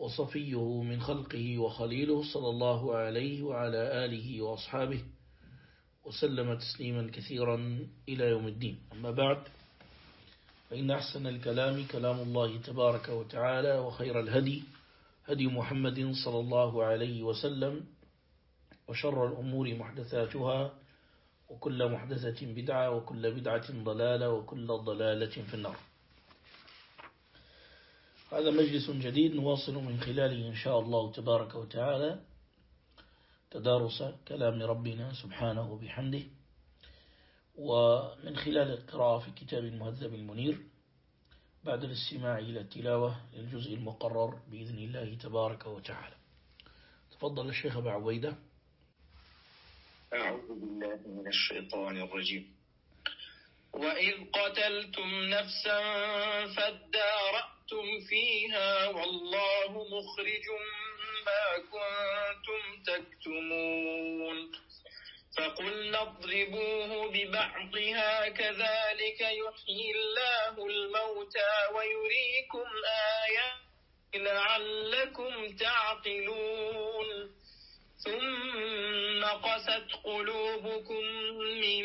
وصفيه من خلقه وخليله صلى الله عليه وعلى آله وأصحابه وسلم تسليما كثيرا إلى يوم الدين. أما بعد فإن أحسن الكلام كلام الله تبارك وتعالى وخير الهدي هدي محمد صلى الله عليه وسلم وشر الأمور محدثاتها وكل محدثة بدعة وكل بدعة ضلالة وكل ضلالة في النار. هذا مجلس جديد نواصل من خلاله إن شاء الله تبارك وتعالى. تدارس كلام ربنا سبحانه وبحمده. ومن خلال القراءة في كتاب المهذب المنير بعد الاستماع إلى التلاوة للجزء المقرر بإذن الله تبارك وتعالى. تفضل الشيخ أبو عبيدة. أعوذ بالله من الشيطان الرجيم. وإذ قتلتم نفسا فادارأتم فيها والله مخرج ما كنتم تكتمون. فقلنا اضربوه ببعضها كذلك يحيي الله الموتى ويريكم آيات لعلكم تعقلون. ثم قست قلوبكم من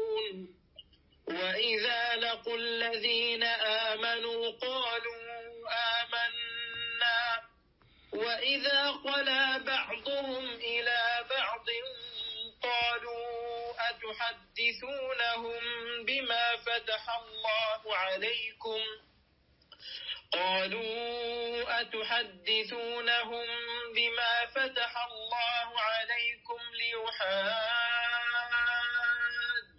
وإذا لقوا الذين آمنوا قالوا آمنا. وإذا خلا بعضهم إلى بعض قالوا أتحدثونهم بما فتح الله عليكم؟ قالوا أتحدثونهم بما فتح الله عليكم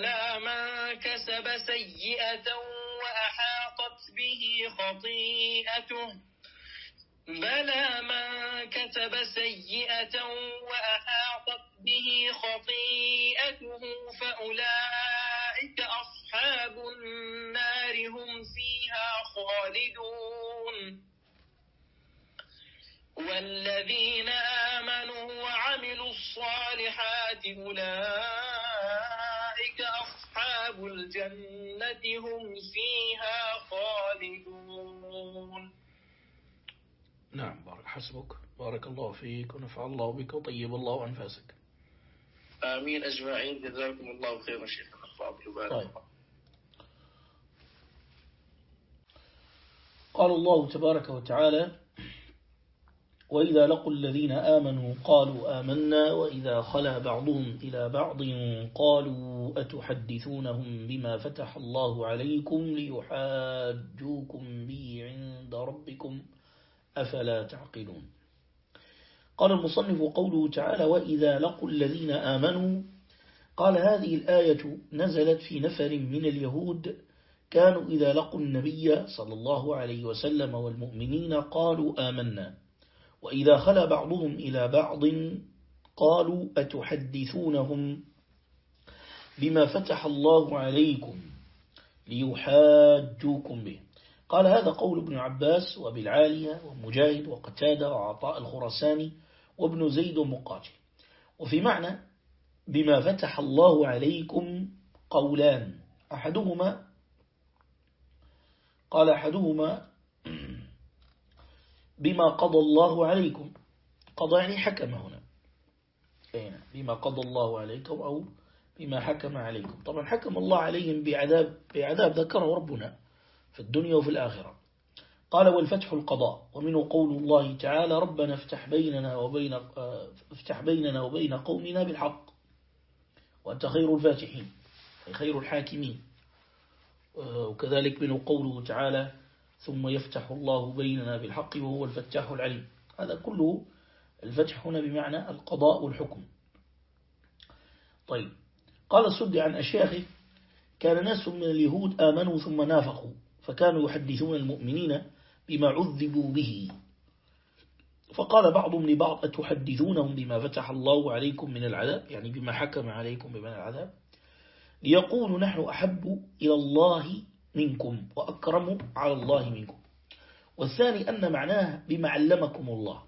بلى من كسب سيئة وأحاطت به خطيئته. بلى من كتب سيئة وأحاطت به خطيئته فأولئك أصحاب النار خالدون. والذين آمنوا وعملوا الصالحات أولئك الجنة هم فيها خالدون. نعم بارك حسبك. بارك الله فيك ونفع الله بك وطيب الله أنفاسك. آمين أجمعين. جزاكم الله خيرا شيخنا. طيب. قال الله تبارك وتعالى وإذا لقوا الذين آمنوا قالوا آمنا وإذا خلا بعضهم إلى بعض قالوا أتحدثونهم بما فتح الله عليكم ليحاجوكم به عند ربكم أفلا تعقلون. قال المصنف قوله تعالى وإذا لقوا الذين آمنوا قال هذه الآية نزلت في نفر من اليهود كانوا إذا لقوا النبي صلى الله عليه وسلم والمؤمنين قالوا آمنا. وإذا خلى بعضهم إلى بعض قالوا أتحدثونهم بما فتح الله عليكم ليحاجوكم به. قال هذا قول ابن عباس وبالعالية ومجاهد وقتادة وعطاء الخرساني وابن زيد ومقاتل. وفي معنى بما فتح الله عليكم قولان. أحدهما قال أحدهما بما قضى الله عليكم. قضى يعني حكم هنا. بما قضى الله عليكم أو بما حكم عليكم. طبعا حكم الله عليهم بعذاب, بعذاب ذكره ربنا في الدنيا وفي الآخرة. قال والفتح القضاء. ومنه قول الله تعالى ربنا افتح بيننا وبين افتح بيننا وبين قومنا بالحق. وأنت خير الفاتحين أي خير الحاكمين. وكذلك منه قوله تعالى ثم يفتح الله بيننا بالحق وهو الفتاح العليم. هذا كله الفتح هنا بمعنى القضاء والحكم. طيب. قال السد عن أشياخه كان ناس من اليهود آمنوا ثم نافقوا فكانوا يحدثون المؤمنين بما عذبوا به. فقال بعضهم لبعض أتحدثونهم بما فتح الله عليكم من العذاب؟ يعني بما حكم عليكم بمن العذاب؟ ليقولوا نحن أحب إلى الله منكم وأكرم على الله منكم. والثاني أن معناه بما علمكم الله.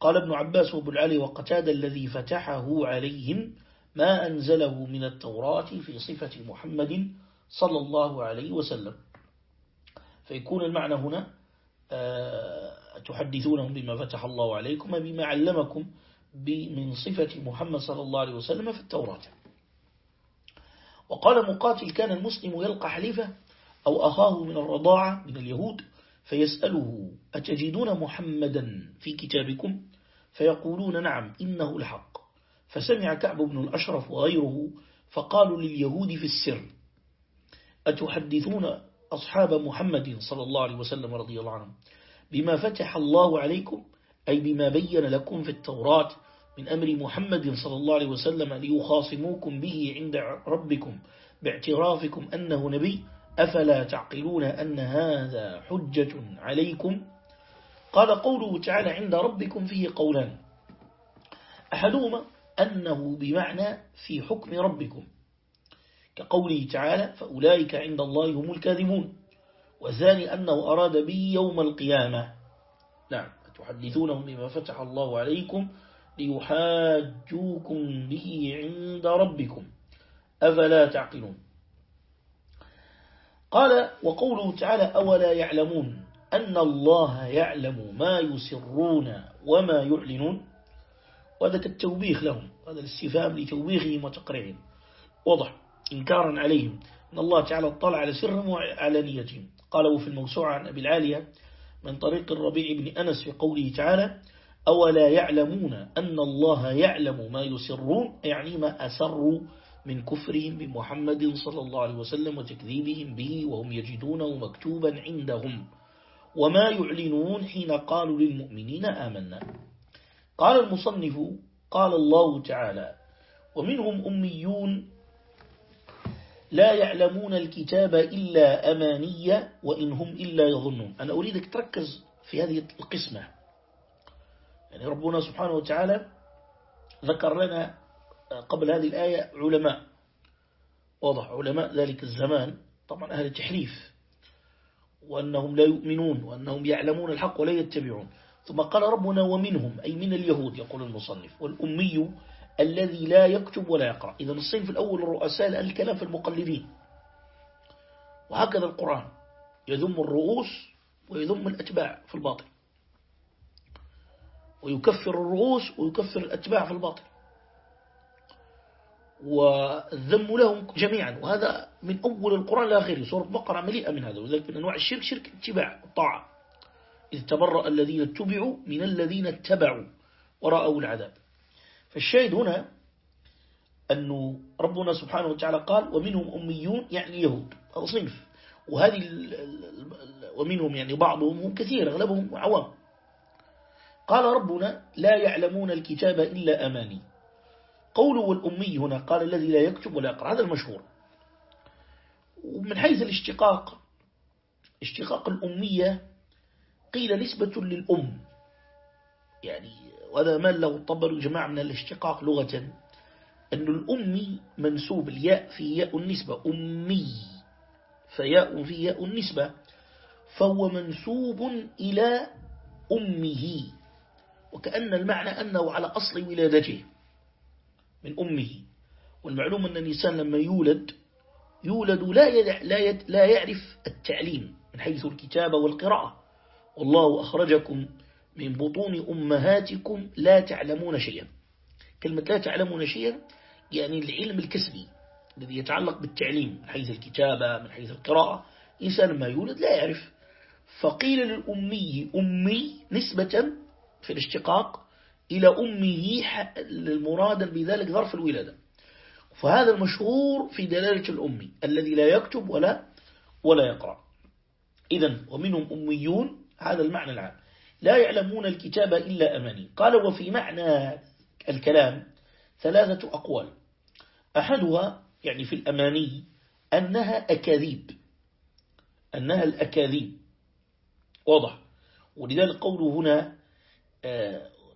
قال ابن عباس وابو العلي وقتاد الذي فتحه عليهم ما أنزله من التوراة في صفة محمد صلى الله عليه وسلم. فيكون المعنى هنا آه، تحدثونهم بما فتح الله عليكم بما علمكم من صفة محمد صلى الله عليه وسلم في التوراة. وقال مقاتل كان المسلم يلقى حليفة أو أخاه من الرضاعة من اليهود فيسأله أتجدون محمدا في كتابكم؟ فيقولون نعم إنه الحق. فسمع كعب بن الأشرف وغيره فقالوا لليهود في السر أتحدثون أصحاب محمد صلى الله عليه وسلم رضي الله عنه بما فتح الله عليكم؟ أي بما بين لكم في التوراة من أمر محمد صلى الله عليه وسلم ليخاصموكم به عند ربكم باعترافكم أنه نبي أفلا تعقلون أن هذا حجة عليكم؟ قال قوله تعالى عند ربكم فيه قولان. أحدهما أنه بمعنى في حكم ربكم. كقوله تعالى فأولئك عند الله هم الكاذبون. والثاني أنه أراد بي يوم القيامة. نعم تحدثونهم بما فتح الله عليكم؟ ليحاجوكم به عند ربكم. أفلا تعقلون؟ قال وقوله تعالى أولا يعلمون أن الله يعلم ما يسرون وما يعلنون. وهذا كالتوبيخ لهم هذا الاستفهام لتوبيخهم وتقريعهم وضح إنكارا عليهم أن الله تعالى اطلع على سرهم وعلانيتهم. قالوا في الموسوعة عن أبي العالية من طريق الربيع بن أنس في قوله تعالى أولا يعلمون أن الله يعلم ما يسرون يعني ما أسروا من كفرهم بمحمد صلى الله عليه وسلم وتكذيبهم به وهم يجدونه مكتوبا عندهم. وما يعلنون حين قالوا للمؤمنين آمنا. قال المصنف قال الله تعالى ومنهم أميون لا يعلمون الكتاب إلا أمانية وإن هم إلا يظنون. أنا أريدك تركز في هذه القسمة. يعني ربنا سبحانه وتعالى ذكر لنا قبل هذه الآية علماء. واضح علماء ذلك الزمان طبعا أهل التحريف وأنهم لا يؤمنون وأنهم يعلمون الحق ولا يتبعون. ثم قال ربنا ومنهم أي من اليهود يقول المصنف والأمي الذي لا يكتب ولا يقرأ. إذا الصنف الأول الرؤساء الكلام في المقلدين. وهكذا القرآن. يذم الرؤوس ويذم الأتباع في الباطل. ويكفر الرؤوس ويكفر الأتباع في الباطل. والذم لهم جميعا. وهذا من أول القرآن لآخره سورة بقرة مليئة من هذا. وذلك من أنواع الشرك شرك اتباع الطاعة. إذ تبرأ الذين اتبعوا من الذين اتبعوا ورأوا العذاب. فالشاهد هنا أنه ربنا سبحانه وتعالى قال ومنهم أميون يعني يهود هذا صنف وهذه ومنهم يعني بعضهم هم كثير أغلبهم عوام. قال ربنا لا يعلمون الكتاب إلا أماني. قوله والأمي هنا قال الذي لا يكتب ولا يقرأ هذا المشهور. ومن حيث الاشتقاق اشتقاق الأمية قيل نسبة للأم. يعني وهذا ما له طبر جماعة من الاشتقاق لغة أن الأمي منسوب الياء في ياء النسبة أمي فياء في ياء النسبة فهو منسوب إلى أمه. وكأن المعنى أنه على أصل ولادته من أمه. والمعلوم أن الإنسان لما يولد يولد لا لا لا يعرف التعليم من حيث الكتابة والقراءة. والله أخرجكم من بطون أمهاتكم لا تعلمون شيئا. كلمة لا تعلمون شيئا يعني العلم الكسبي الذي يتعلق بالتعليم من حيث الكتابة من حيث القراءة. إنسان ما يولد لا يعرف. فقيل للأمي أمي نسبة في الاشتقاق إلى أمه المرادا بذلك ظرف الولادة. فهذا المشهور في دلالة الأمي الذي لا يكتب ولا ولا يقرأ. إذا ومنهم أميون هذا المعنى العام. لا يعلمون الكتاب إلا أماني. قال وفي معنى الكلام ثلاثة أقوال. أحدها يعني في الأماني أنها أكاذيب. أنها الأكاذيب. واضح. ولذلك قوله هنا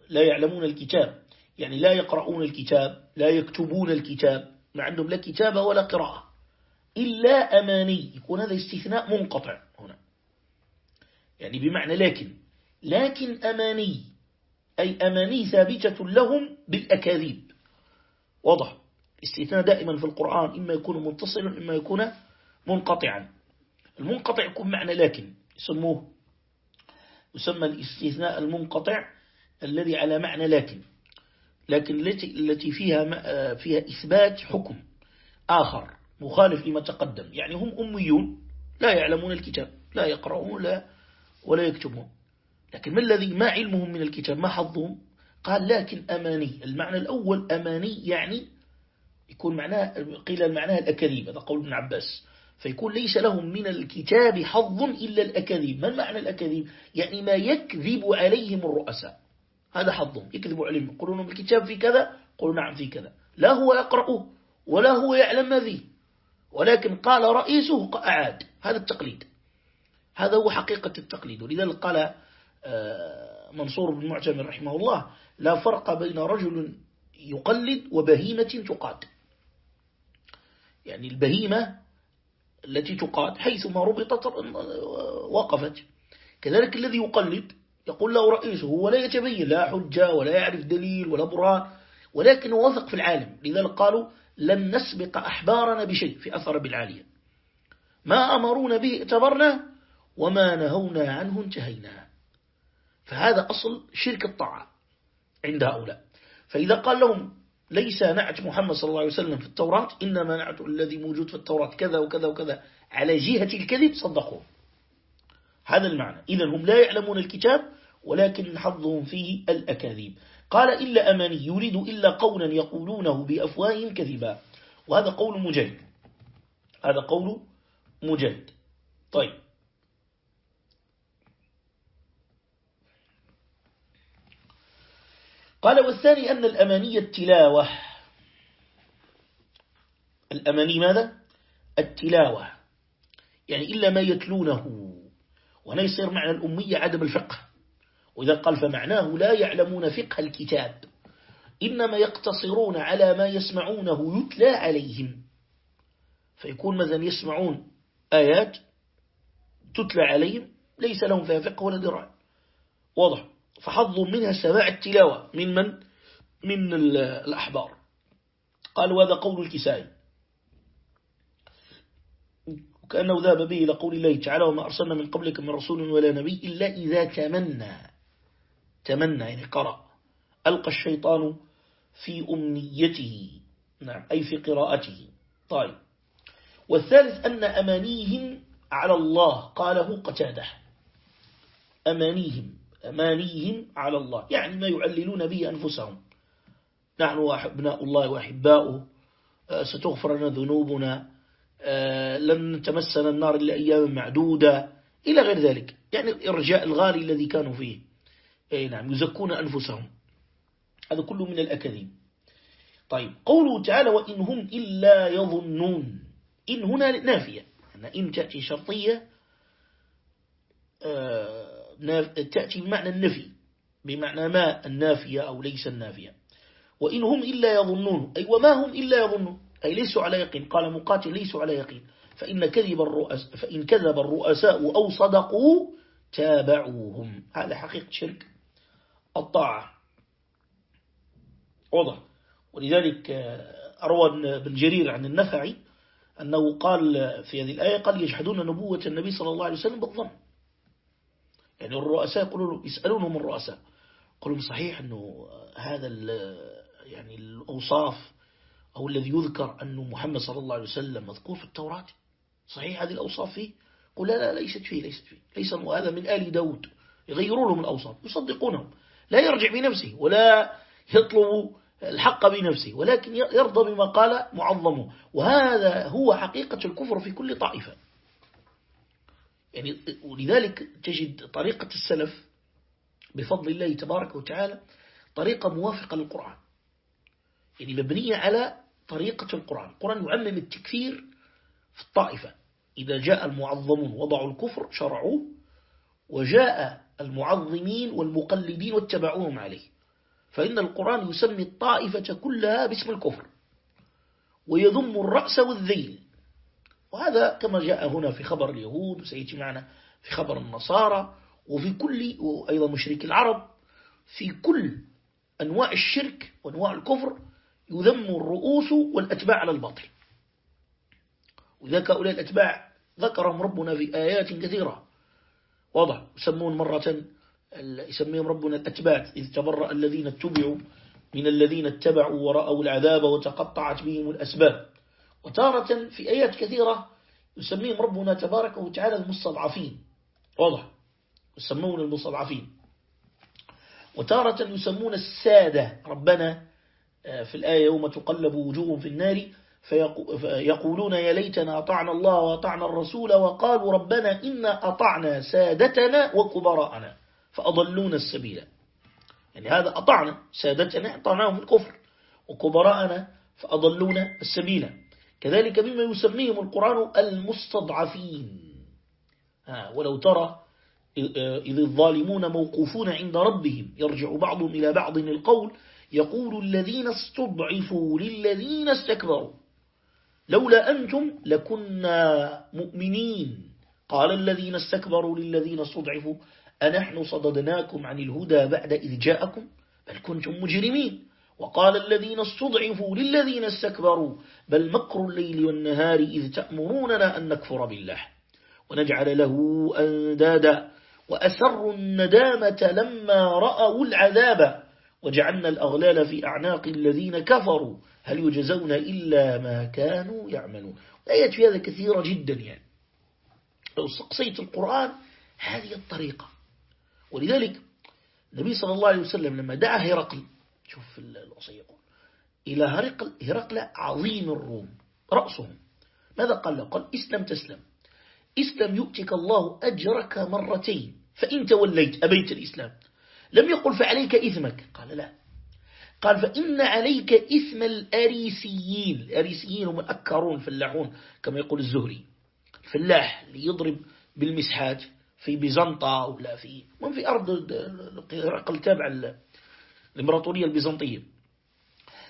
لا يعلمون الكتاب. يعني لا يقرؤون الكتاب لا يكتبون الكتاب. ما عندهم لا كتابة ولا قراءة. إلا أماني. يكون هذا استثناء منقطع هنا. يعني بمعنى لكن. لكن أماني. أي أماني ثابتة لهم بالأكاذيب. واضح. استثناء دائما في القرآن. إما يكون متصلا إما يكون منقطعا. المنقطع يكون معنى لكن. يسموه. يسمى الاستثناء المنقطع الذي على معنى لكن. لكن التي فيها فيها إثبات حكم آخر مخالف لما تقدم. يعني هم أميون لا يعلمون الكتاب لا يقرؤون لا ولا يكتبون. لكن ما الذي ما علمهم من الكتاب؟ ما حظهم؟ قال لكن أماني. المعنى الأول أماني يعني يكون معناه قيل معناها الأكاذيب هذا قول ابن عباس. فيكون ليس لهم من الكتاب حظ إلا الأكاذيب. ما معنى الأكاذيب؟ يعني ما يكذب عليهم الرؤساء. هذا حظهم. يكذبوا عليهم. يقولون بالكتاب في كذا قولوا نعم في كذا. لا هو يقرأه ولا هو يعلم ما فيه. ولكن قال رئيسه أعاد هذا التقليد. هذا هو حقيقة التقليد. ولذلك قال آه، منصور بن معتمر رحمه الله لا فرق بين رجل يقلد وبهيمة تقاد. يعني البهيمة التي تقاد حيثما ربطت وقفت. كذلك الذي يقلد يقول له رئيسه هو لا يتبين لا حجة ولا يعرف دليل ولا برهان ولكن وثق في العالم. لذلك قالوا لن نسبق أحبارنا بشيء في أثر بالعالية ما أمرونا به اعتبرنا وما نهونا عنه انتهينا. فهذا أصل شرك الطاعة عند هؤلاء. فإذا قال لهم ليس نعت محمد صلى الله عليه وسلم في التوراة إنما نعت الذي موجود في التوراة كذا وكذا وكذا على جهة الكذب صدقوه. هذا المعنى. إذا هم لا يعلمون الكتاب ولكن حظهم فيه الأكاذيب. قال إلا أماني يريد إلا قولا يقولونه بأفواههم كذبا. وهذا قول مجد هذا قول مجد طيب. قال والثاني أن الأمانية التلاوة. الأماني ماذا؟ التلاوة. يعني إلا ما يتلونه. وهنا يصير معنى الأمية عدم الفقه. وإذا قال فمعناه لا يعلمون فقه الكتاب إنما يقتصرون على ما يسمعونه يتلى عليهم. فيكون مثلا يسمعون آيات تتلى عليهم ليس لهم فيها فقه ولا دراية واضح. فحظوا منها سماع التلاوة من من؟ من الأحبار. قال وهذا قول الكسائي. وكأنه ذهب به إلى قول الله تعالى وما أرسلنا من قبلك من رسول ولا نبي إلا إذا تمنى. تمنى يعني قرأ. ألقى الشيطان في أمنيته نعم أي في قراءته. طيب. والثالث أن أمانيهم على الله قاله قتاده. أمانيهم أمانيهم على الله يعني ما يعللون به أنفسهم. نحن أبناء الله وأحباؤه آه، ستغفر لنا ذنوبنا آه، لن تمسنا النار إلا أيام معدودة إلى غير ذلك. يعني الإرجاء الغالي الذي كانوا فيه. أي نعم يزكون أنفسهم. هذا كله من الأكاذيب. طيب قوله تعالى وإن هم إلا يظنون. إن هنا نافية. إن تأتي شرطية آه، تأتي بمعنى النفي. بمعنى ما النافية أو ليس النافية. وإن هم إلا يظنون. أي وما هم إلا يظنون. أي ليسوا على يقين. قال مقاتل ليسوا على يقين. فإن كذب الرؤساء فإن كذب الرؤساء أو صدقوا تابعوهم. هذا حقيقة شرك. الطاعة. واضح. ولذلك آه، أروى بن جرير عن النفعي أنه قال في هذه الآية قال يجحدون نبوة النبي صلى الله عليه وسلم بالظن. يعني الرؤساء يقولون يسألونهم الرؤساء. يقولون صحيح أنه هذا يعني الأوصاف أو الذي يذكر أنه محمد صلى الله عليه وسلم مذكور في التوراة؟ صحيح هذه الأوصاف فيه؟ قل لا لا ليست فيه ليست فيه. ليس هذا من آل داود. يغيرون لهم الأوصاف يصدقونهم. لا يرجع بنفسه ولا يطلب الحق بنفسه ولكن يرضى بما قال معظمه. وهذا هو حقيقة الكفر في كل طائفة. يعني ولذلك تجد طريقة السلف بفضل الله تبارك وتعالى طريقة موافقة للقرآن. يعني مبنية على طريقة القرآن. القرآن يعلم التكفير في الطائفة. إذا جاء المعظمون وضعوا الكفر شرعوه وجاء المعظمين والمقلدين واتبعوهم عليه. فإن القرآن يسمي الطائفة كلها باسم الكفر ويذم الرأس والذيل. وهذا كما جاء هنا في خبر اليهود وسيأتي معنا في خبر النصارى وفي كل وأيضا مشرك العرب. في كل أنواع الشرك وأنواع الكفر يذم الرؤوس والأتباع على الباطل. وذلك هؤلاء الأتباع ذكرهم ربنا في آيات كثيرة. واضح يسمون مرة يسميهم ربنا الأتباع إذ تبرأ الذين اتبعوا من الذين اتبعوا ورأوا العذاب وتقطعت بهم الأسباب. وتارة في آيات كثيرة يسميهم ربنا تبارك وتعالى المستضعفين. واضح يسمون المستضعفين. وتارة يسمون السادة. ربنا آه، في الآية يوم تقلب وجوههم في النار فيقولون يا ليتنا أطعنا الله وأطعنا الرسول وقالوا ربنا إنا أطعنا سادتنا وكبراءنا فأضلون السبيل. يعني هذا أطعنا سادتنا أطعناهم الكفر وكبراءنا فأضلون السبيل. كذلك مما يسميهم القرآن المستضعفين. ولو ترى إذ الظالمون موقوفون عند ربهم يرجع بعضهم إلى بعض القول يقول الذين استضعفوا للذين استكبروا. لولا أنتم لكنا مؤمنين. قال الذين استكبروا للذين استضعفوا أنحن صددناكم عن الهدى بعد إذ جاءكم؟ بل كنتم مجرمين. وقال الذين استضعفوا للذين استكبروا بل مكر الليل والنهار إذ تأمروننا أن نكفر بالله. ونجعل له أندادا. وأسروا الندامة لما رأوا العذاب. وجعلنا الأغلال في أعناق الذين كفروا. هل يجزون إلا ما كانوا يعملون؟ آيات في هذا كثيرة جدا يعني. لو استقصيت القرآن هذه الطريقة. ولذلك النبي صلى الله عليه وسلم لما دعا هرقل شوف الوصي يقول إلى هرقل, هرقل عظيم الروم رأسهم. ماذا قال له؟ قال إسلم تسلم. إسلم يؤتك الله أجرك مرتين. فإن توليت أبيت الإسلام. لم يقل فعليك إثمك. قال لا. قال فإن عليك إثم الأريسيين الأريسيين هم الأكرون الفلاحون كما يقول الزهري. الفلاح ليضرب بالمسحات في بيزنطة ولا في من في أرض هرقل تابع الإمبراطورية البيزنطية.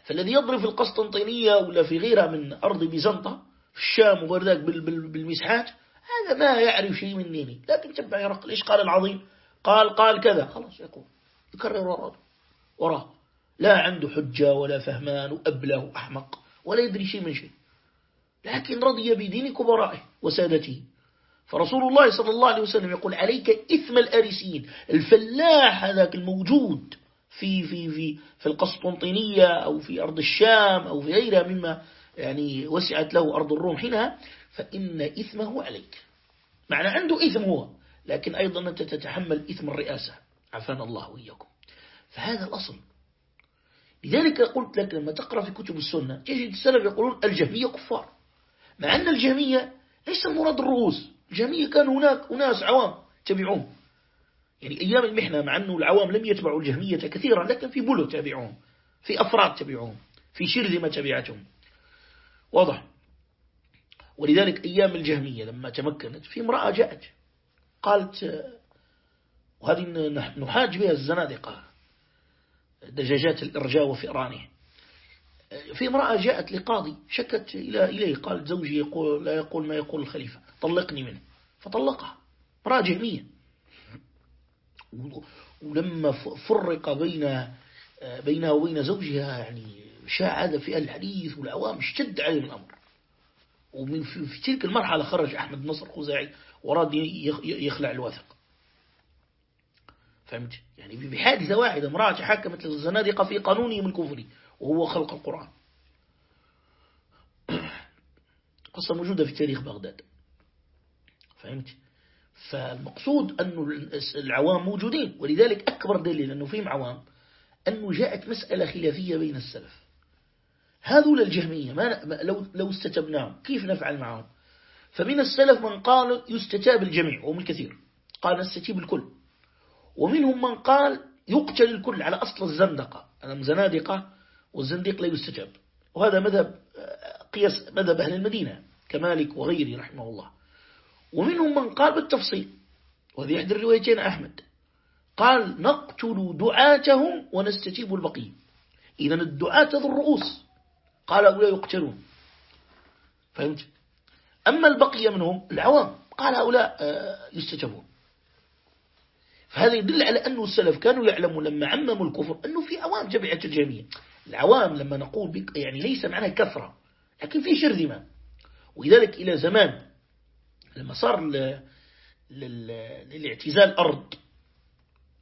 فالذي يضرب في القسطنطينية ولا في غيرها من أرض بيزنطة في الشام وغير ذلك بالمسحات هذا ما يعرف شيء من دينه. لكن تبع هرقل إيش قال العظيم؟ قال قال كذا. خلاص يقول يكرر وراه وراه لا عنده حجة ولا فهمان وأبله وأحمق ولا يدري شيء من شيء. لكن رضي بدين كبرائه وسادته. فرسول الله صلى الله عليه وسلم يقول عليك إثم الأرسيين الفلاح هذاك الموجود في في في في القسطنطينية أو في أرض الشام أو في غيرها مما يعني وسعت له أرض الروم حينها فإن إثمه عليك. معنى عنده إثم هو لكن أيضا أنت تتحمل إثم الرئاسة. عفانا الله وإياكم. فهذا الأصل. لذلك قلت لك لما تقرأ في كتب السنة تجد السلف يقولون الجهمية كفار. مع أن الجهمية ليس مراد الرؤوس. الجهمية كان هناك أناس عوام تبعون يعني أيام المحنة مع أنه العوام لم يتبعوا الجهمية كثيرا لكن في بلو تبعون في أفراد تبعون في شرذمة تبعتهم. واضح؟ ولذلك أيام الجهمية لما تمكنت في امرأة جاءت قالت وهذه نحاج بها الزنادقة. دجاجات الإرجاء وفئرانه في امرأة جاءت لقاضي شكت إليه قالت زوجي يقول لا يقول ما يقول الخليفة طلقني منه. فطلقها. امرأة جهمية. ولما فرق بين بينها وبين زوجها يعني شاع هذا في الحديث والعوام اشتد عليهم الأمر. ومن في تلك المرحلة خرج أحمد نصر خزاعي وراد يخلع الوثق. فهمت؟ يعني بحادثة واحدة امرأة حكمت الزنادقة في قانونهم الكفري وهو خلق القرآن. قصة موجودة في تاريخ بغداد. فهمت؟ فالمقصود أن العوام موجودين ولذلك أكبر دليل أنه فيهم عوام أنه جاءت مسألة خلافية بين السلف. هذول الجهمية ما لو, لو استتبناهم كيف نفعل معهم؟ فمن السلف من قال يستتاب الجميع وهم الكثير. قال نستتيب الكل. ومنهم من قال يقتل الكل على أصل الزندقة. زنادقة والزنديق لا يستجاب. وهذا مذهب قياس مذهب أهل المدينة كمالك وغيره رحمه الله. ومنهم من قال بالتفصيل وهذه إحدى الروايتين أحمد. قال نقتل دعاتهم ونستجيب البقية. إذا الدعاة ذو الرؤوس. قال هؤلاء يقتلون. فهمت؟ أما البقية منهم العوام قال هؤلاء آه، يستجابون. فهذا يدل على أنه السلف كانوا يعلمون لما عمموا الكفر أنه في عوام جمعية الجميع. العوام لما نقول بك يعني ليس معناها كثرة لكن في شرذمة. ولذلك إلى زمان لما صار للاعتزال أرض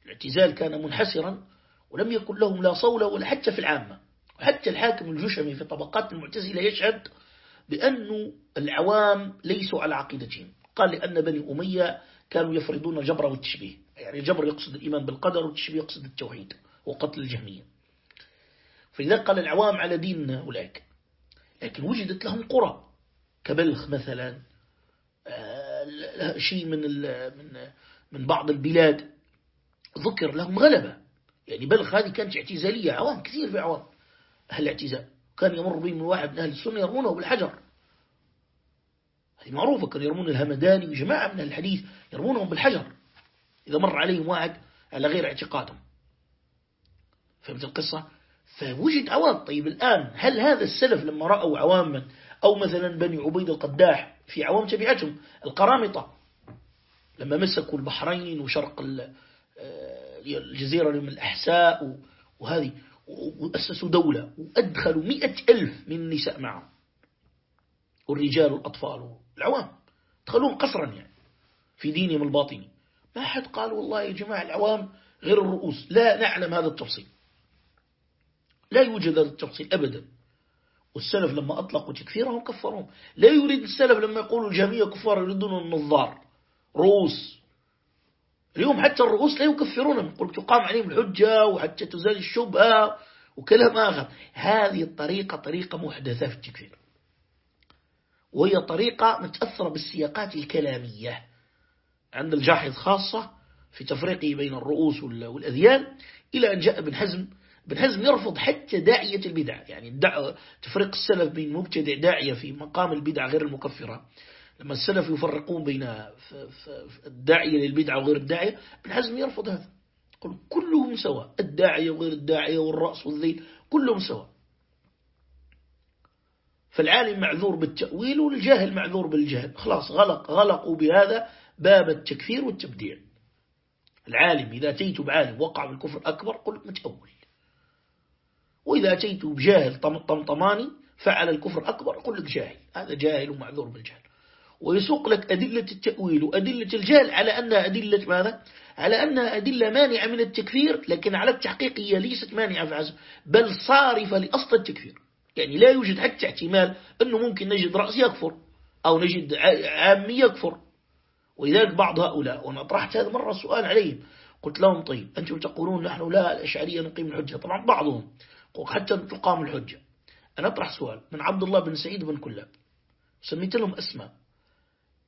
الاعتزال كان منحسرا ولم يكن لهم لا صولة ولا حتى في العامة. وحتى الحاكم الجشمي في طبقات المعتزلة يشهد بأن العوام ليسوا على عقيدتهم. قال لأن بني أمية كانوا يفرضون الجبر والتشبيه. يعني الجبر يقصد الإيمان بالقدر والتشبيه يقصد التوحيد وقتل الجهمية. فلذلك قال العوام على دين أولئك لكن وجدت لهم قرى. كبلخ مثلا آه، شيء من من من بعض البلاد. ذكر لهم غلبة. يعني بلخ هذه كانت اعتزالية عوام كثير في عوام. أهل الاعتزال. كان يمر بهم من واحد من أهل السنة يرمونه بالحجر هذه معروفة كانوا يرمون الهمداني وجماعة من الحديث يرمونهم بالحجر. إذا مر عليهم واحد على غير اعتقادهم. فهمت القصة؟ فوجد عوام. طيب الآن هل هذا السلف لما رأوا عواما أو مثلا بني عبيد القداح في عوام تبعتهم القرامطة لما مسكوا البحرين وشرق آه، الجزيرة من الأحساء وهذه وأسسوا دولة وأدخلوا مئة ألف من النساء معهم. والرجال والأطفال العوام دخلوهم قصرا يعني في دينهم الباطني. ما حد قال والله يا جماعة العوام غير الرؤوس. لا نعلم هذا التفصيل. لا يوجد هذا التفصيل أبدا. والسلف لما أطلقوا تكفيرهم كفرهم. لا يريد السلف لما يقولوا الجميع كفار يريدون النظار. رؤوس. اليوم حتى الرؤوس لا يكفرونهم. يقول تقام عليهم الحجة وحتى تزال الشبهة وكلام آخر. هذه الطريقة طريقة محدثة في التكفير. وهي طريقة متأثرة بالسياقات الكلامية. عند الجاحظ خاصة في تفريقه بين الرؤوس والأذيان إلى أن جاء ابن حزم. ابن حزم يرفض حتى داعية البدع. يعني تفريق السلف بين مبتدع داعية في مقام البدع غير المكفرة. لما السلف يفرقون بين الداعية للبدعة وغير الداعية ابن حزم يرفض هذا. يقول كلهم سواء الداعية وغير الداعية والرأس والذيل كلهم سواء. فالعالم معذور بالتأويل والجاهل معذور بالجهل. خلاص غلق غلقوا بهذا باب التكفير والتبديع. العالم إذا أتيت بعالم وقع بالكفر أكبر قل متأول. وإذا أتيت بجاهل طمطماني فعل الكفر أكبر قل لك جاهل. هذا جاهل ومعذور بالجهل. ويسوق لك أدلة التأويل وأدلة الجهل على أنها أدلة ماذا؟ على أنها أدلة مانعة من التكفير لكن على التحقيق هي ليست مانعة فعزم بل صارفة لأصل التكفير. يعني لا يوجد حتى احتمال أنه ممكن نجد رأس يكفر أو نجد عامي يكفر. ولذلك بعض هؤلاء وأنا طرحت هذا مرة سؤال عليهم. قلت لهم طيب أنتم تقولون نحن لا الأشعرية نقيم الحجة. طبعا بعضهم حتى تقام الحجة. أنا أطرح سؤال من عبد الله بن سعيد بن كلاب. سميت لهم أسماء.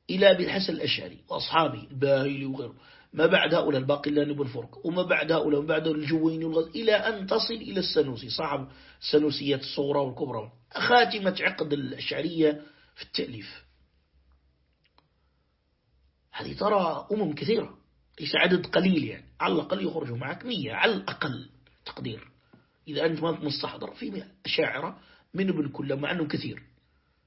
إلى أبي الحسن الأشعري وأصحابه الباهلي وغيره. ما بعد هؤلاء الباقلاني بن فرق وما بعد هؤلاء وما بعد الجويني والغز. إلى أن تصل إلى السنوسي صاحب السنوسيات الصغرى والكبرى. خاتمة عقد الأشعرية في التأليف. هذه ترى أمم كثيرة. ليس عدد قليل يعني. على الأقل يخرجوا معك مية. على الأقل تقدير. إذا أنت ما مستحضر في أشاعرة من ابن كل مع أنه كثير.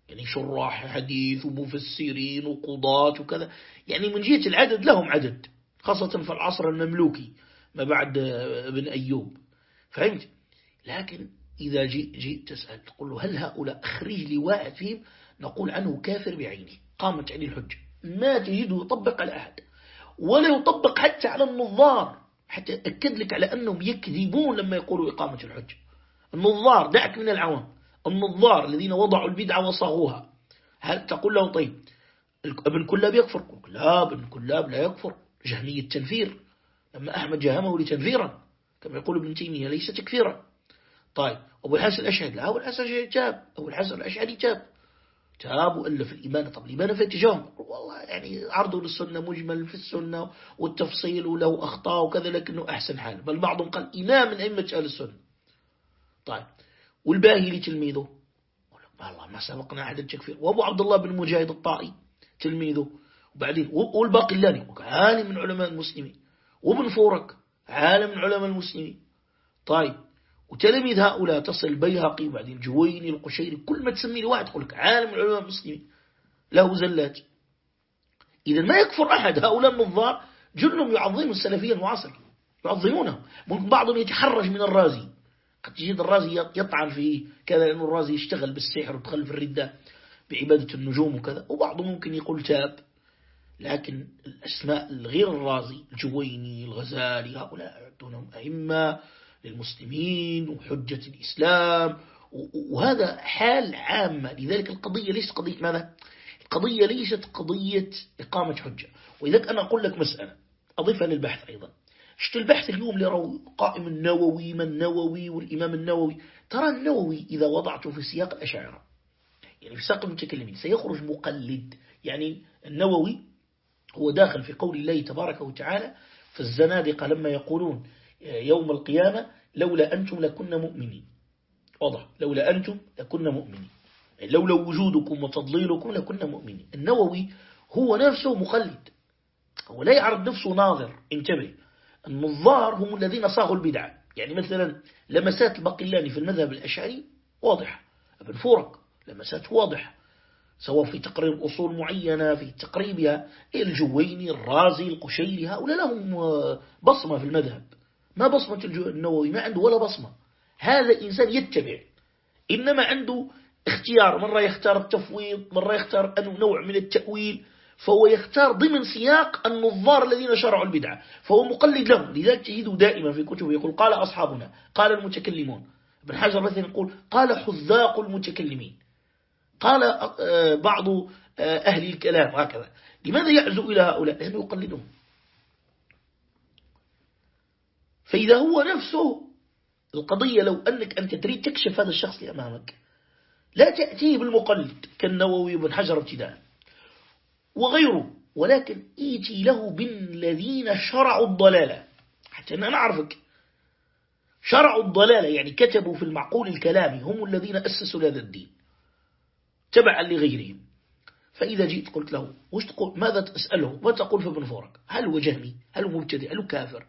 يعني شراح حديث ومفسرين وقضاة وكذا. يعني من جهة العدد لهم عدد. خاصة في العصر المملوكي ما بعد ابن أيوب. فهمت؟ لكن إذا جئت, جئت تسأل تقول له هل هؤلاء أخرج لي واحد فيهم؟ نقول عنه كافر بعينه. قامت عليه الحجة. ما تجده يطبق على أحد. ولا يطبق حتى على النظار. حتى أكد لك على أنهم يكذبون لما يقولوا إقامة الحجة. النظار دعك من العوام. النظار الذين وضعوا البدعة وصاغوها. هل تقول له طيب ابن كلاب يكفر؟ لا ابن كلاب لا يكفر. جهمية التنفير لما أحمد جهمه لتنفيرا كما يقول ابن تيمية ليس تكفيرا. طيب أبو الحسن الأشعري لا أبو الحسن الأشعري تاب أبو الحسن الأشعري تاب تاب وألف الإيمان. طب الإيمان في اتجاههم والله يعني عرضه للسنة مجمل في السنة والتفصيل وله أخطاء وكذا لكنه أحسن حال بل بعضهم قال إمام من أئمة أهل السنة. طيب والباهي لتلميذه والله ما سبقنا أحد التكفير. وأبو عبد الله بن مجاهد الطائي تلميذه. وبعدين والباقلاني عالم من علماء المسلمين. وابن فورك عالم من علماء المسلمين. طيب وتلميذ هؤلاء تصل البيهقي بعدين الجويني القشيري كل ما تسمي لي واحد يقول لك عالم من علماء المسلمين له زلات إذا ما يكفر أحد هؤلاء النظار جلهم يعظمون السلفية المعاصرة يعظمونهم. ممكن بعضهم يتحرج من الرازي. قد تجد الرازي يطعن فيه كذا لأنه الرازي يشتغل بالسحر ودخل في الردة بعبادة النجوم وكذا. وبعضهم ممكن يقول تاب. لكن الأسماء الغير الرازي الجويني الغزالي هؤلاء يعدونهم أئمة للمسلمين وحجة الإسلام. وهذا حال عامة لذلك القضية ليست قضية ماذا؟ القضية ليست قضية إقامة حجة. ولذلك أنا أقول لك مسألة. أضيفها للبحث أيضا. شفت البحث اليوم لروا قائم النووي من النووي والإمام النووي؟ ترى النووي إذا وضعته في سياق الأشاعرة يعني في سياق المتكلمين سيخرج مقلد. يعني النووي هو داخل في قول الله تبارك وتعالى فالزنادقة لما يقولون يوم القيامة لولا أنتم لكنا مؤمنين. واضح. لولا أنتم لكنا مؤمنين. لولا وجودكم وتضليلكم لكنا مؤمنين. النووي هو نفسه مقلد هو لا يعرف نفسه ناظر. انتبه. النظار هم الذين صاغوا البدعة يعني مثلا لمسات البقلاني في المذهب الأشعري واضح. ابن فورك لمسات واضح. سواء في تقرير أصول معينة في تقريبها الجويني الرازي القشيري هؤلاء لهم بصمة في المذهب. ما بصمة النووي ما عنده ولا بصمة. هذا إنسان يتبع. إنما عنده اختيار. مرة يختار التفويض مرة يختار نوع من التأويل. فهو يختار ضمن سياق النظار الذين شرعوا البدعة فهو مقلد لهم. لذلك تجده دائما في كتبه يقول قال أصحابنا قال المتكلمون. ابن حجر مثلا يقول قال حذاق المتكلمين. قال آه، بعض آه، أهل الكلام هكذا. لماذا يعزو إلى هؤلاء؟ لأنه يقلدهم. فإذا هو نفسه القضية لو أنك أنت تريد تكشف هذا الشخص اللي أمامك لا تأتيه بالمقلد كالنووي بن حجر ابتداء وغيره ولكن إيتي له بالذين شرعوا الضلالة حتى أنا نعرفك شرعوا الضلالة يعني كتبوا في المعقول الكلامي هم الذين أسسوا هذا الدين تبعا لغيرهم. فإذا جئت قلت له وش تقول؟ ماذا تسأله؟ ما تقول في ابن فورك هل هو جهمي؟ هل هو مبتدئ؟ هل هو كافر؟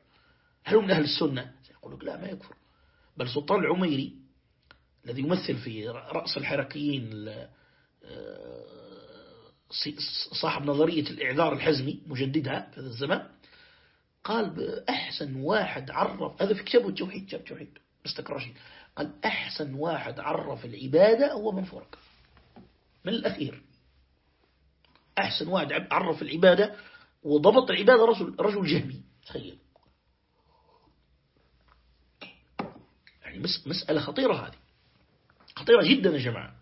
هل من أهل السنة؟ يقول لك لا ما يكفر. بل سلطان العميري الذي يمثل في رأس الحركيين صاحب نظرية الإعذار الحزمي مجددها في هذا الزمان قال بأحسن واحد عرف هذا في كتابه التوحيد كتاب التوحيد مستكراشي قال أحسن واحد عرف العبادة هو من فرق من الأخير. أحسن واحد عرف العبادة وضبط العبادة رجل, رجل جهمي. تخيل. يعني مسألة خطيرة هذه. خطيرة جدا يا جماعة.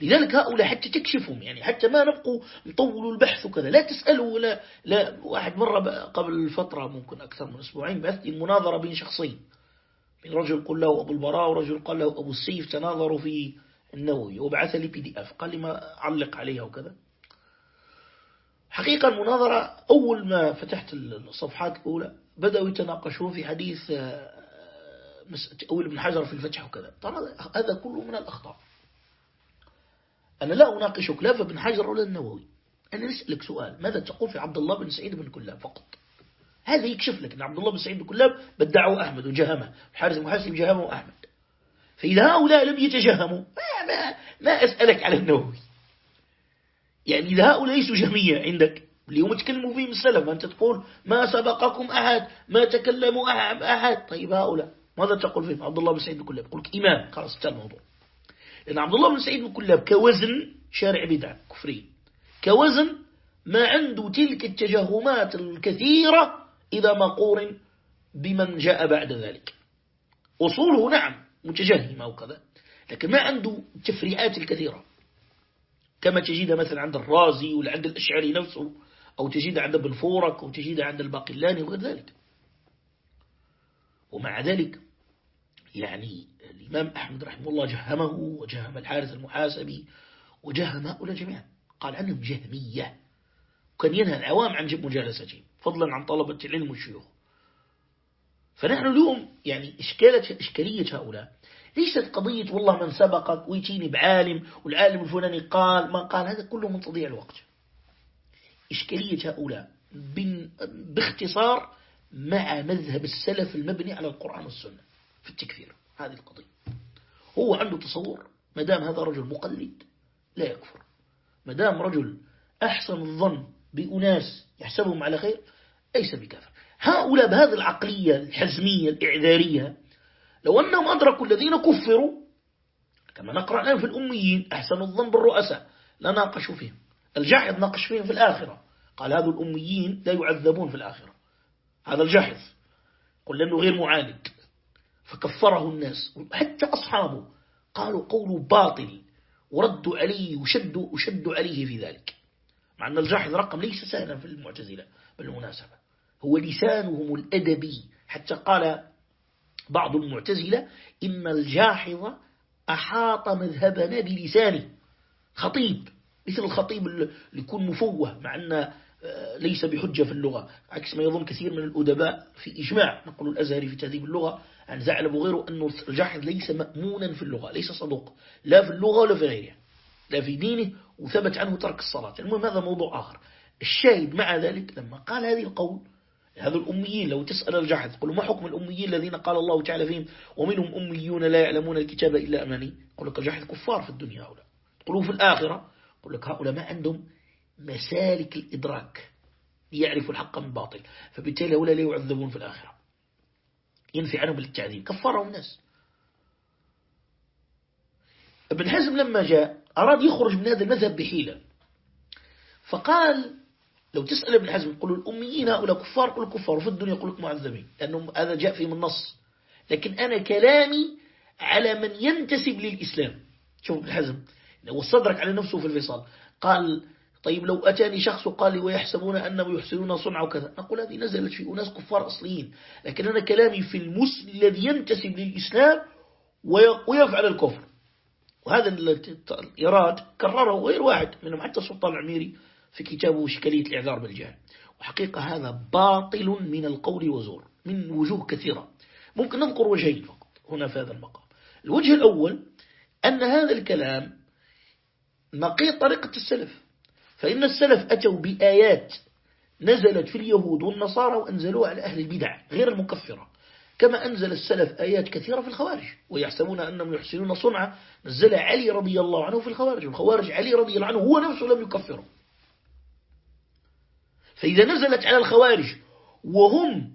لذلك هؤلاء حتى تكشفهم يعني حتى ما نبقوا نطولوا البحث وكذا. لا تسألوا ولا لا واحد مرة قبل فترة ممكن أكثر من أسبوعين بعثت المناظرة بين شخصين. بين رجل قل له أبو البراء ورجل قال له أبو السيف تناظروا في النووي. وبعث لي PDF قال لي ما علق عليها وكذا. حقيقة المناظرة أول ما فتحت الصفحات الأولى بدأوا يتناقشون في حديث آه، تأويل ابن حجر في الفتح وكذا. طبعا هذا كله من الأخطاء. أنا لا أناقشك لا في ابن حجر ولا النووي. أنا نسألك سؤال. ماذا تقول في عبد الله بن سعيد بن كلاب فقط؟ هذا يكشف لك أن عبد الله بن سعيد بن كلاب بدعوا أحمد وجهمه. الحارث المحاسب جهمه أحمد. فإذا هؤلاء لم يتجهموا ما, ما, ما أسألك على النووي. يعني إذا هؤلاء ليسوا جهمية عندك اليوم تكلموا فيهم السلف أنت تقول ما سبقكم أحد ما تكلموا أحد. طيب هؤلاء. ماذا تقول فيهم عبد الله بن سعيد بن كلاب؟ يقول لك إمام خلاص انتهى الموضوع. لأن عبد الله بن سعيد بن كلاب كوزن شارع بدعة كفري. كوزن ما عنده تلك التجهمات الكثيرة إذا ما قورن بمن جاء بعد ذلك. أصوله نعم متجهم أو كذا لكن ما عنده التفريعات الكثيرة. كما تجدها مثلا عند الرازي ولا عند الأشعري نفسه أو تجدها عند ابن فورك أو تجدها عند الباقلاني وغير ذلك. ومع ذلك يعني الإمام أحمد رحمه الله جهمه وجهم الحارث المحاسبي وجهم هؤلاء جميعا. قال عنهم جهمية. وكان ينهى العوام عن مجالستهم فضلا عن طلبة العلم والشيوخ. فنحن اليوم يعني إشكالة إشكالية هؤلاء. ليست قضية والله من سبقك ويتيني بعالم والعالم الفلاني قال ما قال هذا كله من تضيع الوقت. إشكالية هؤلاء باختصار مع مذهب السلف المبني على القرآن والسنة. في التكفير. هذه القضية. هو عنده تصور ما دام هذا رجل مقلد لا يكفر. ما دام رجل أحسن الظن بأناس يحسبهم على خير ليس بكافر. هؤلاء بهذه العقلية الحزمية الإعذارية لو أنهم أدركوا الذين كفروا كما نقرأ الآن في الأميين أحسن الظن بالرؤساء لا ناقشوا فيهم. الجاحظ ناقش فيهم في الآخرة. قال هذا الأميين لا يعذبون في الآخرة. هذا الجاحظ. قل لأنه غير معاند فكفره الناس. حتى أصحابه قالوا قول باطل وردوا عليه وشدوا, وشدوا عليه في ذلك. مع أن الجاحظ رقم ليس سهلا في المعتزلة بالمناسبة هو لسانهم الأدبي. حتى قال بعض المعتزلة إن الجاحظ أحاط مذهبنا بلسانه. خطيب مثل الخطيب اللي يكون مفوه مع أن ليس بحجة في اللغة. عكس ما يظن كثير من الأدباء في إجماع نقول الأزهري في تهذيب اللغة عن زعلب وغيره أن الجاحظ ليس مأمونا في اللغة ليس صدوق لا في اللغة ولا في غيرها لا في دينه وثبت عنه ترك الصلاة. المهم هذا موضوع آخر. الشاهد مع ذلك لما قال هذه القول هذا الأميين لو تسأل الجحد قلوا ما حكم الأميين الذين قال الله تعالى فيهم؟ ومنهم أميون لا يعلمون الكتاب إلا أماني. قل لك الجحد كفار في الدنيا هؤلاء. قلوا في الآخرة قل لك هؤلاء ما عندهم مسالك الإدراك ليعرفوا الحق من باطل فبالتالي هؤلاء لا يعذبون في الآخرة. ينفي عنهم بالتعذيب. كفرهم الناس. ابن حزم لما جاء أراد يخرج من هذا المذهب بحيلة. فقال لو تسأل ابن حزم يقول الأميين هؤلاء كفار كل كفار وفي الدنيا يقول لك معذبين. لأنه هذا جاء فيه من نص لكن أنا كلامي على من ينتسب للإسلام. شوف ابن حزم لو صدرك على نفسه في الفصال. قال طيب لو أتاني شخص وقال لي ويحسبون أنهم يحسنون صنع وكذا نقول هذه نزلت في أناس كفار أصليين لكن أنا كلامي في المسلم الذي ينتسب للإسلام ويفعل الكفر. وهذا الإراد كرره غير واحد منهم حتى السلطان العميري في كتابه إشكالية الإعذار بالجهل. وحقيقة هذا باطل من القول وزور من وجوه كثيرة. ممكن نذكر وجهين فقط هنا في هذا المقام. الوجه الأول أن هذا الكلام نقيض طريقة السلف. فإن السلف أتوا بآيات نزلت في اليهود والنصارى وأنزلوها على أهل البدع غير المكفرة. كما أنزل السلف آيات كثيرة في الخوارج ويحسبون أنهم يحسنون صنعا نزل علي رضي الله عنه في الخوارج والخوارج علي رضي الله عنه هو نفسه لم يكفره. فإذا نزلت على الخوارج وهم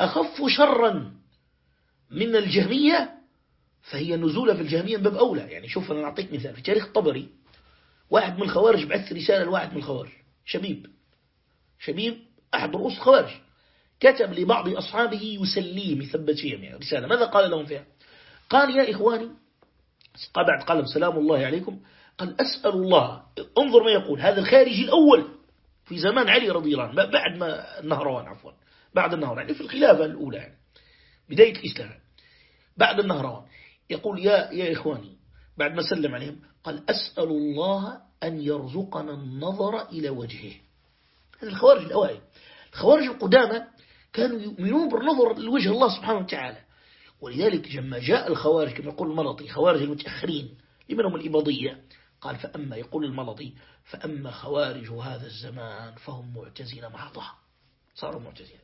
أخف شرا من الجهمية فهي نزولة في الجهمية باب أولى. يعني شوف أنا أعطيك مثال. في تاريخ الطبري واحد من الخوارج بعث رسالة لواحد من الخوارج. شبيب. شبيب أحد رؤوس الخوارج كتب لبعض أصحابه يسليهم يثبت فيهم يعني رسالة. ماذا قال لهم فيها؟ قال يا إخواني قال بعد قال سلام الله عليكم. قال أسأل الله انظر ما يقول. هذا الخارجي الأول في زمان علي رضي الله عنه بعد ما النهروان عفوا بعد النهروان يعني في الخلافة الأولى يعني بداية الإسلام. بعد النهروان يقول يا يا إخواني بعد ما سلم عليهم قال أسأل الله أن يرزقنا النظر إلى وجهه. هذا الخوارج الأوائل. الخوارج القدامى كانوا يؤمنون بالنظر لوجه الله سبحانه وتعالى. ولذلك لما جاء الخوارج كما يقول الملطي خوارج المتأخرين لمن هم الإباضية؟ قال فأما يقول الملطي فأما خوارج هذا الزمان فهم معتزين محضها صاروا معتزين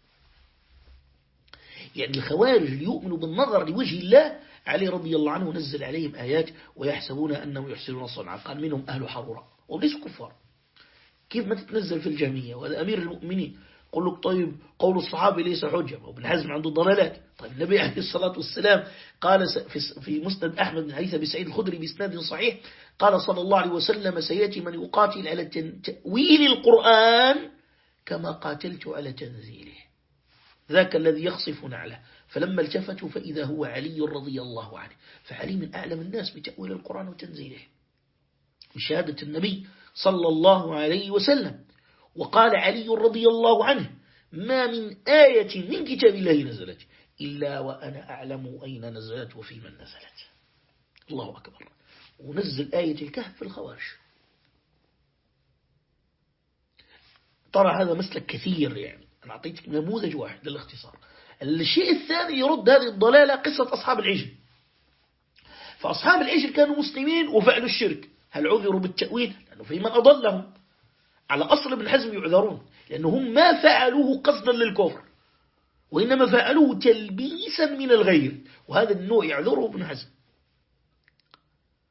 يعني الخوارج اللي يؤمنوا بالنظر لوجه الله علي رضي الله عنه نزل عليهم آيات ويحسبون أنهم يحسنون صنعا. قال منهم أهل حرورة. وليسوا كفار. كيف ما تتنزل في الجميع وهذا أمير المؤمنين. قل لك طيب قول الصحابة ليس حجة. وابن حزم عنده ضلالات. طيب النبي عليه الصلاة والسلام قال في مسند أحمد بن هيثم بسعيد الخدري بإسناد صحيح قال صلى الله عليه وسلم سيأتي من يقاتل على تأويل القرآن كما قاتلت على تنزيله. ذاك الذي يخصف نعله فلما التفتوا فإذا هو علي رضي الله عنه. فعلي من أعلم الناس بتأويل القرآن وتنزيله. بشهادة النبي صلى الله عليه وسلم. وقال علي رضي الله عنه ما من آية من كتاب الله نزلت إلا وأنا أعلم أين نزلت وفي من نزلت. الله أكبر. ونزل آية الكهف في الخوارج. ترى هذا مسلك كثير يعني. أنا أعطيتك نموذج واحد للاختصار. الشيء الثاني يرد هذه الضلالة قصة أصحاب العجل. فأصحاب العجل كانوا مسلمين وفعلوا الشرك. هل عذروا بالتأويل؟ لأنه في من أضلهم. على أصل ابن حزم يعذرون لأنهم ما فعلوه قصدا للكفر وإنما فعلوه تلبيسا من الغير وهذا النوع يعذره ابن حزم.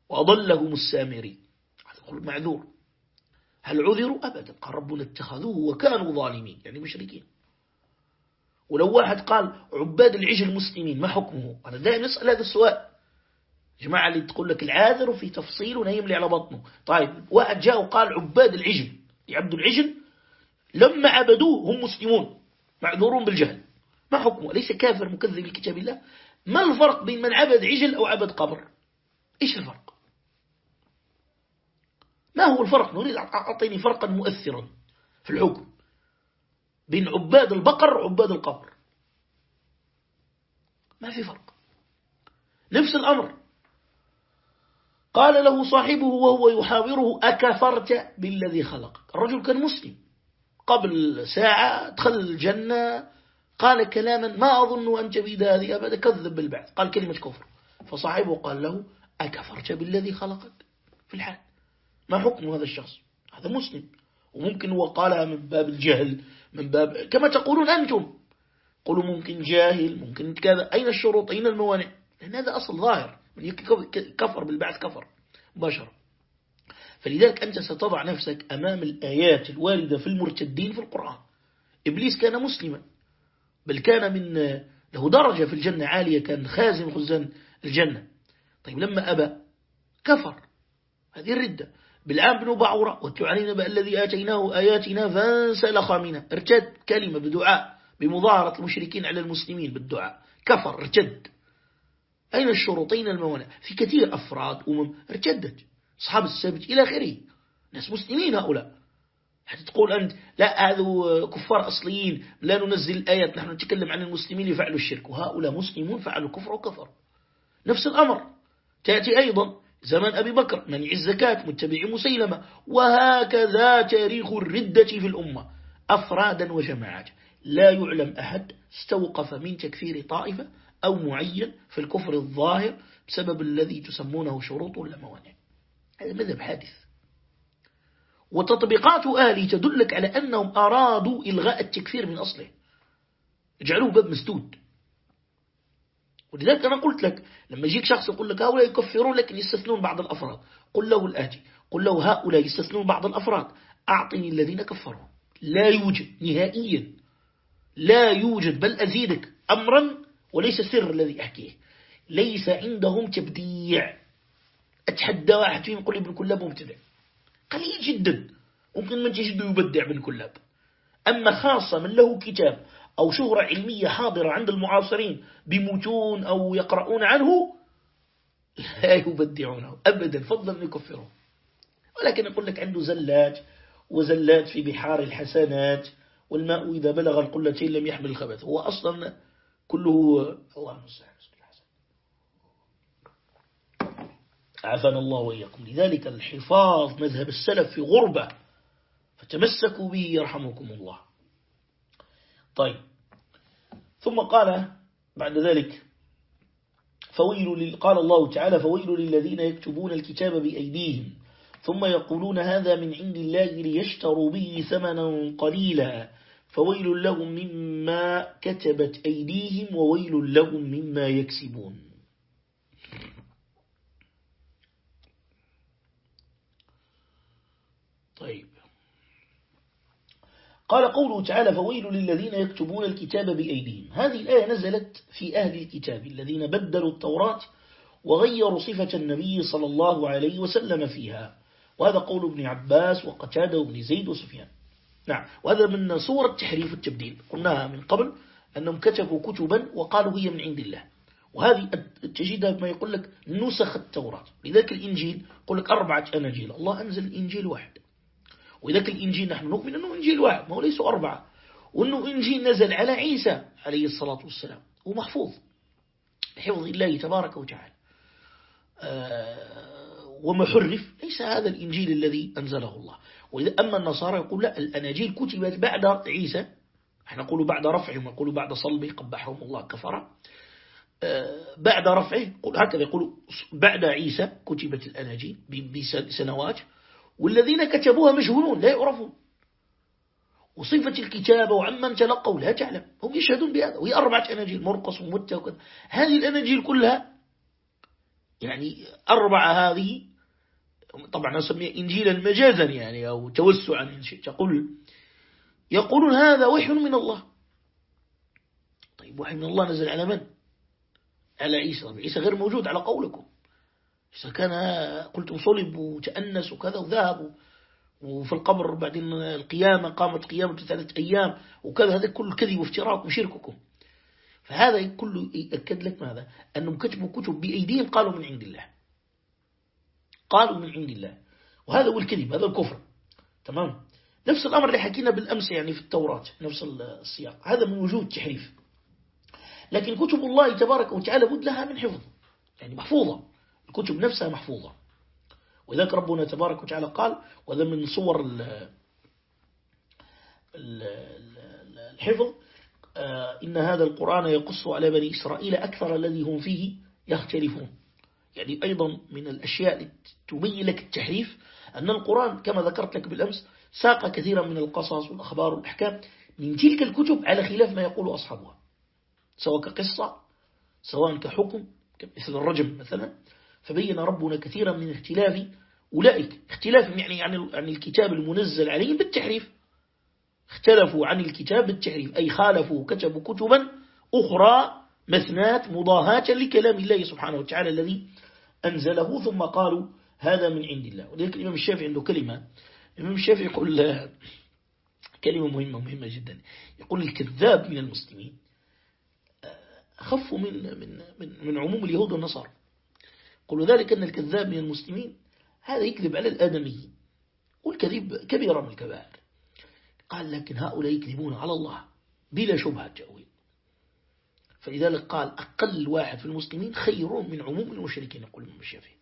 وأضلهم السامري. هذا معذور. هل عذروا؟ أبدا. قال ربنا اتخذوه وكانوا ظالمين يعني مشركين. ولو واحد قال عباد العجل المسلمين ما حكمه؟ أنا دائما أسأل هذا السؤال. جماعة اللي تقول لك العاذر في تفصيل ونيم لي على بطنه. طيب واحد جاء وقال عباد العجل يعبدوا العجل لما عبدوه هم مسلمون معذورون بالجهل. ما حكمه؟ ليس كافر مكذب لكتاب الله؟ ما الفرق بين من عبد عجل أو عبد قبر؟ إيش الفرق؟ ما هو الفرق؟ نريد أعطيني فرقا مؤثرا في الحكم بين عباد البقر وعباد القبر ما في فرق. نفس الأمر. قال له صاحبه وهو يحاوره أكفرت بالذي خلق الرجل كان مسلم. قبل ساعة دخل الجنة قال كلاما ما أظن أن تبيد هذه أبدا كذب بالبعث. قال كلمة كفر. فصاحبه قال له أكفرت بالذي خلقك في الحال. ما حكم هذا الشخص؟ هذا مسلم. وممكن هو قالها من باب الجهل من باب كما تقولون أنتم. قولوا ممكن جاهل ممكن كذا. أين الشروط؟ أين الموانع؟ لأن هذا أصل ظاهر. من كفر بالبعث كفر مباشرة. فلذلك أنت ستضع نفسك أمام الآيات الواردة في المرتدين في القرآن. إبليس كان مسلما بل كان من له درجة في الجنة عالية كان خازن خزان الجنة. طيب لما أبى كفر. هذه الردة. بالعام بن بعورة واتلو علينا الذي آتيناه آياتنا فانسلخ منها. ارتد كلمة بدعاء بمظاهرة المشركين على المسلمين بالدعاء. كفر ارتد. أين الشروطين الموانع؟ في كثير أفراد أمم ارتدت. أصحاب السبت إلى آخره. ناس مسلمين هؤلاء. حتى تقول أنت لا هذا كفار أصليين. لا ننزل الآيات. نحن نتكلم عن المسلمين يفعلوا الشرك. وهؤلاء مسلمون فعلوا الكفر وكفر نفس الأمر. تأتي أيضا زمان أبي بكر منع الزكاة متبع مسيلمة. وهكذا تاريخ الردة في الأمة أفرادا وجماعات لا يعلم أحد استوقف من تكفير طائفة أو معين في الكفر الظاهر بسبب الذي تسمونه شروط ولا موانع هذا مذهب حادث. وتطبيقات أهلي تدلك على أنهم أرادوا إلغاء التكفير من أصله. اجعلوه باب مسدود. ولذلك أنا قلت لك لما يجيك شخص يقول لك هؤلاء يكفرون لكن يستثنون بعض الأفراد قل له الآتي قل له هؤلاء يستثنون بعض الأفراد أعطني الذين كفروا. لا يوجد نهائيا لا يوجد بل أزيدك أمرا وليس سر الذي أحكيه. ليس عندهم تبديع. أتحدى واحد فيهم يقول ابن كلاب مبتدع. قليل جدا. ممكن من تجده يبدع ابن كلاب. أما خاصة من له كتاب أو شهرة علمية حاضرة عند المعاصرين بمتون أو يقرؤون عنه لا يبدعونه أبدا فضلا يكفره ولكن أقول لك عنده زلات وزلات في بحار الحسنات والماء إذا بلغ القلتين لم يحمل الخبث. هو أصلا كله الله المستعان عافانا الله وإياكم. لذلك الحفاظ مذهب السلف في غربة فتمسكوا به يرحمكم الله. طيب. ثم قال بعد ذلك فويل قال الله تعالى فويل للذين يكتبون الكتاب بأيديهم ثم يقولون هذا من عند الله ليشتروا به ثمنا قليلا. فويل لهم مما كتبت أيديهم وويل لهم مما يكسبون. طيب. قال قوله تعالى فويل للذين يكتبون الكتاب بأيديهم. هذه الآية نزلت في أهل الكتاب الذين بدلوا التوراة وغيروا صفة النبي صلى الله عليه وسلم فيها. وهذا قول ابن عباس وقتادة وابن زيد وسفيان. نعم. وهذا من صور التحريف والتبديل. قلناها من قبل أنهم كتبوا كتبا وقالوا هي من عند الله. وهذه تجدها ما يقول لك نسخ التوراة. لذلك الإنجيل يقول لك أربعة أناجيل. الله أنزل الإنجيل واحد. وذاك الإنجيل نحن نؤمن أنه إنجيل واحد ما هو ليس أربعة. وأنه إنجيل نزل على عيسى عليه الصلاة والسلام ومحفوظ بحفظ الله تبارك وتعالى. آه، ومحرف ليس هذا الإنجيل الذي أنزله الله. وإذا أما النصارى يقول لا الأناجيل كتبت بعد عيسى. إحنا نقول بعد رفعهم نقول بعد صلبه قبحهم الله كفر. آه، بعد رفعه هكذا يقول بعد عيسى كتبت الأناجيل بسنوات. والذين كتبوها مجهولون لا يعرفون. وصفة الكتابة وعمن تلقوا لا تعلم. هم يشهدون بهذا وهي أربعة أناجيل مرقص ومتى وكذا. هذه الأناجيل كلها يعني أربعة هذه طبعا نسميها إنجيلا مجازا يعني أو توسعا إن شئت. تقول يقولون هذا وحي من الله. طيب وحي من الله نزل على من؟ على عيسى. عيسى غير موجود على قولكم. كان قلتم صلب وتأنس وكذا وذهب. وفي القبر بعدين القيامة قامت قيامة ثلاثة أيام وكذا. هذا كله كذب وافتراق وشرككم. فهذا كله يأكد لك ماذا؟ أنهم كتبوا كتب بأيديهم قالوا من عند الله. قالوا من عند الله. وهذا هو الكذب هذا الكفر. تمام؟ نفس الأمر اللي حكينا بالأمس يعني في التوراة نفس السياق. هذا من وجود تحريف. لكن كتب الله تبارك وتعالى بد لها من حفظ يعني محفوظة. الكتب نفسها محفوظة. وذلك ربنا تبارك وتعالى قال وهذا من صور الحفظ آه، إن هذا القرآن يقص على بني إسرائيل أكثر الذي هم فيه يختلفون. يعني أيضا من الأشياء تبين لك التحريف أن القرآن كما ذكرت لك بالأمس ساق كثيرا من القصص والأخبار والأحكام من تلك الكتب على خلاف ما يقول أصحابها سواء كقصة سواء كحكم مثل الرجم مثلا. فبين ربنا كثيرا من اختلاف أولئك اختلاف يعني عن الكتاب المنزل عليهم بالتحريف. اختلفوا عن الكتاب بالتحريف أي خالفوا كتبوا كتبا أخرى مثنات مضاهاة لكلام الله سبحانه وتعالى الذي أنزله ثم قالوا هذا من عند الله. ولذلك الإمام الشافعي عنده كلمة الإمام الشافعي يقول كلمة مهمة مهمة جدا. يقول الكذاب من المسلمين أخف من من من, من عموم اليهود والنصارى. قل ذلك أن الكذاب من المسلمين. هذا يكذب على الآدميين والكذب كبيرة من الكبائر. قال لكن هؤلاء يكذبون على الله بلا شبهة تأويل. فلذلك قال أقل واحد في المسلمين خير من عموم المشركين يقول من الشافعي.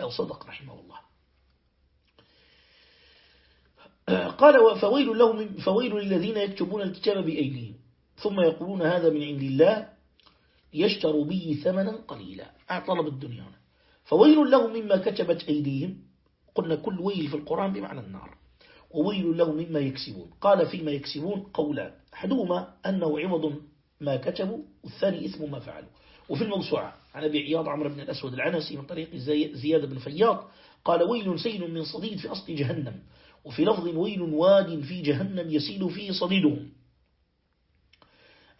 أو صدق رحمه الله. قال فويل, لهم فويل للذين يكتبون الكتاب بأيديهم. ثم يقولون هذا من عند الله يشتروا به ثمنا قليلا. أعطلب الدنيا فويل لهم مما كتبت أيديهم. قلنا كل ويل في القرآن بمعنى النار. وويل لهم مما يكسبون. قال فيما يكسبون قولان أحدهما أنه عوض ما كتبوا والثاني اسم ما فعلوا. وفي الموسوعة عن أبي عياض عمرو بن الأسود العنسي من طريق زياد بن فياض قال ويل سيل من صديد في أصل جهنم وفي لفظ ويل واد في جهنم يسيل فيه صديدهم.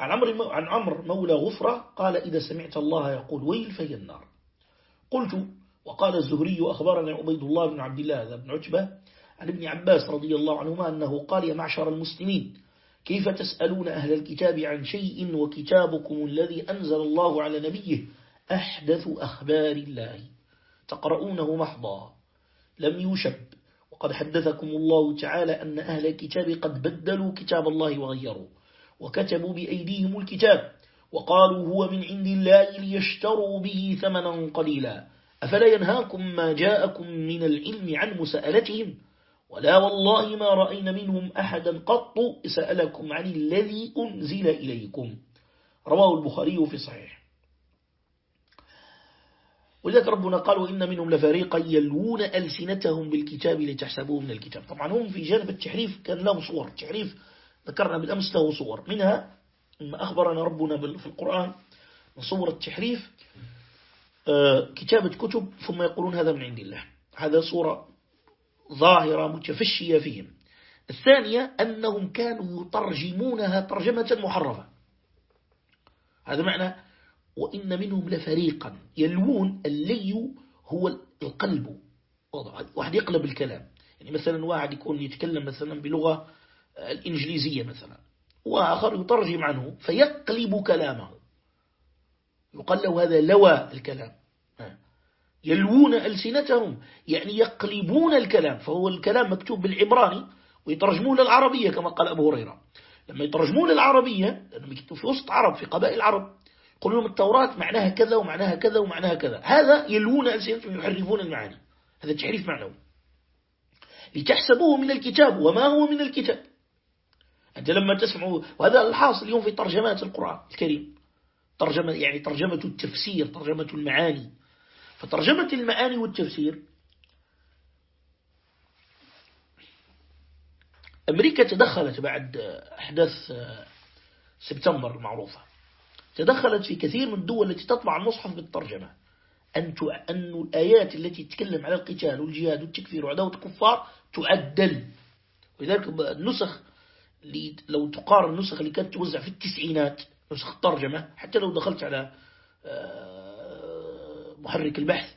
عن عن عمر مولى غفرة قال إذا سمعت الله يقول ويل فهي النار. قلت وقال الزهري أخبرنا عبيد الله بن عبد الله بن عتبة عن ابن عباس رضي الله عنهما أنه قال يا معشر المسلمين كيف تسألون أهل الكتاب عن شيء وكتابكم الذي أنزل الله على نبيه؟ أحدث أخبار الله. تقرؤونه محضا. لم يوشب وقد حدثكم الله تعالى أن أهل الكتاب قد بدلوا كتاب الله وغيروا وكتبوا بأيديهم الكتاب. وقالوا هو من عند الله ليشتروا به ثمنا قليلا. أفلا ينهاكم ما جاءكم من العلم عن مسألتهم؟ ولا والله ما رأينا منهم أحدا قط سألكم عن الذي أنزل إليكم. رواه البخاري في صحيح ولذلك ربنا قال وإن منهم لفريقا يلوون ألسنتهم بالكتاب لتحسبوه من الكتاب. طبعا هم في جانب التحريف كان لهم صور. التحريف ذكرنا بالأمس له صور. منها ما أخبرنا ربنا في القرآن من صور التحريف آه، كتابة كتب ثم يقولون هذا من عند الله. هذا صورة ظاهرة متفشية فيهم. الثانية أنهم كانوا يترجمونها ترجمة محرفة. هذا معنى وإن منهم لفريقا. يلوون اللي هو القلب. واحد يقلب الكلام. يعني مثلا واحد يكون يتكلم مثلا بلغة الإنجليزية مثلا. وآخر يترجم عنه فيقلب كلامه. يقال له هذا لوى الكلام. يلوون ألسنتهم يعني يقلبون الكلام فهو الكلام مكتوب بالعبراني ويترجمون للعربية كما قال أبو هريرة. لما يترجمون للعربية لأنهم في وسط عرب في قبائل العرب لهم التوراة معناها كذا ومعناها كذا ومعناها كذا. هذا يلوون ألسنتهم يحرفون المعاني. هذا تحريف معنوي. لتحسبوه من الكتاب وما هو من الكتاب. أنت لما تسمعوا وهذا الحاصل اليوم في ترجمات القرآن الكريم. ترجمة يعني ترجمة التفسير ترجمة المعاني. فترجمة المعاني والتفسير أمريكا تدخلت بعد أحداث سبتمبر المعروفة. تدخلت في كثير من الدول التي تطبع المصحف بالترجمة. أن أن الآيات التي تتكلم على القتال والجهاد والتكفير وعداوة الكفار تعدل. ولذلك النسخ لو تقارن النسخ اللي كانت توزع في التسعينات نسخ الترجمة حتى لو دخلت على آه، محرك البحث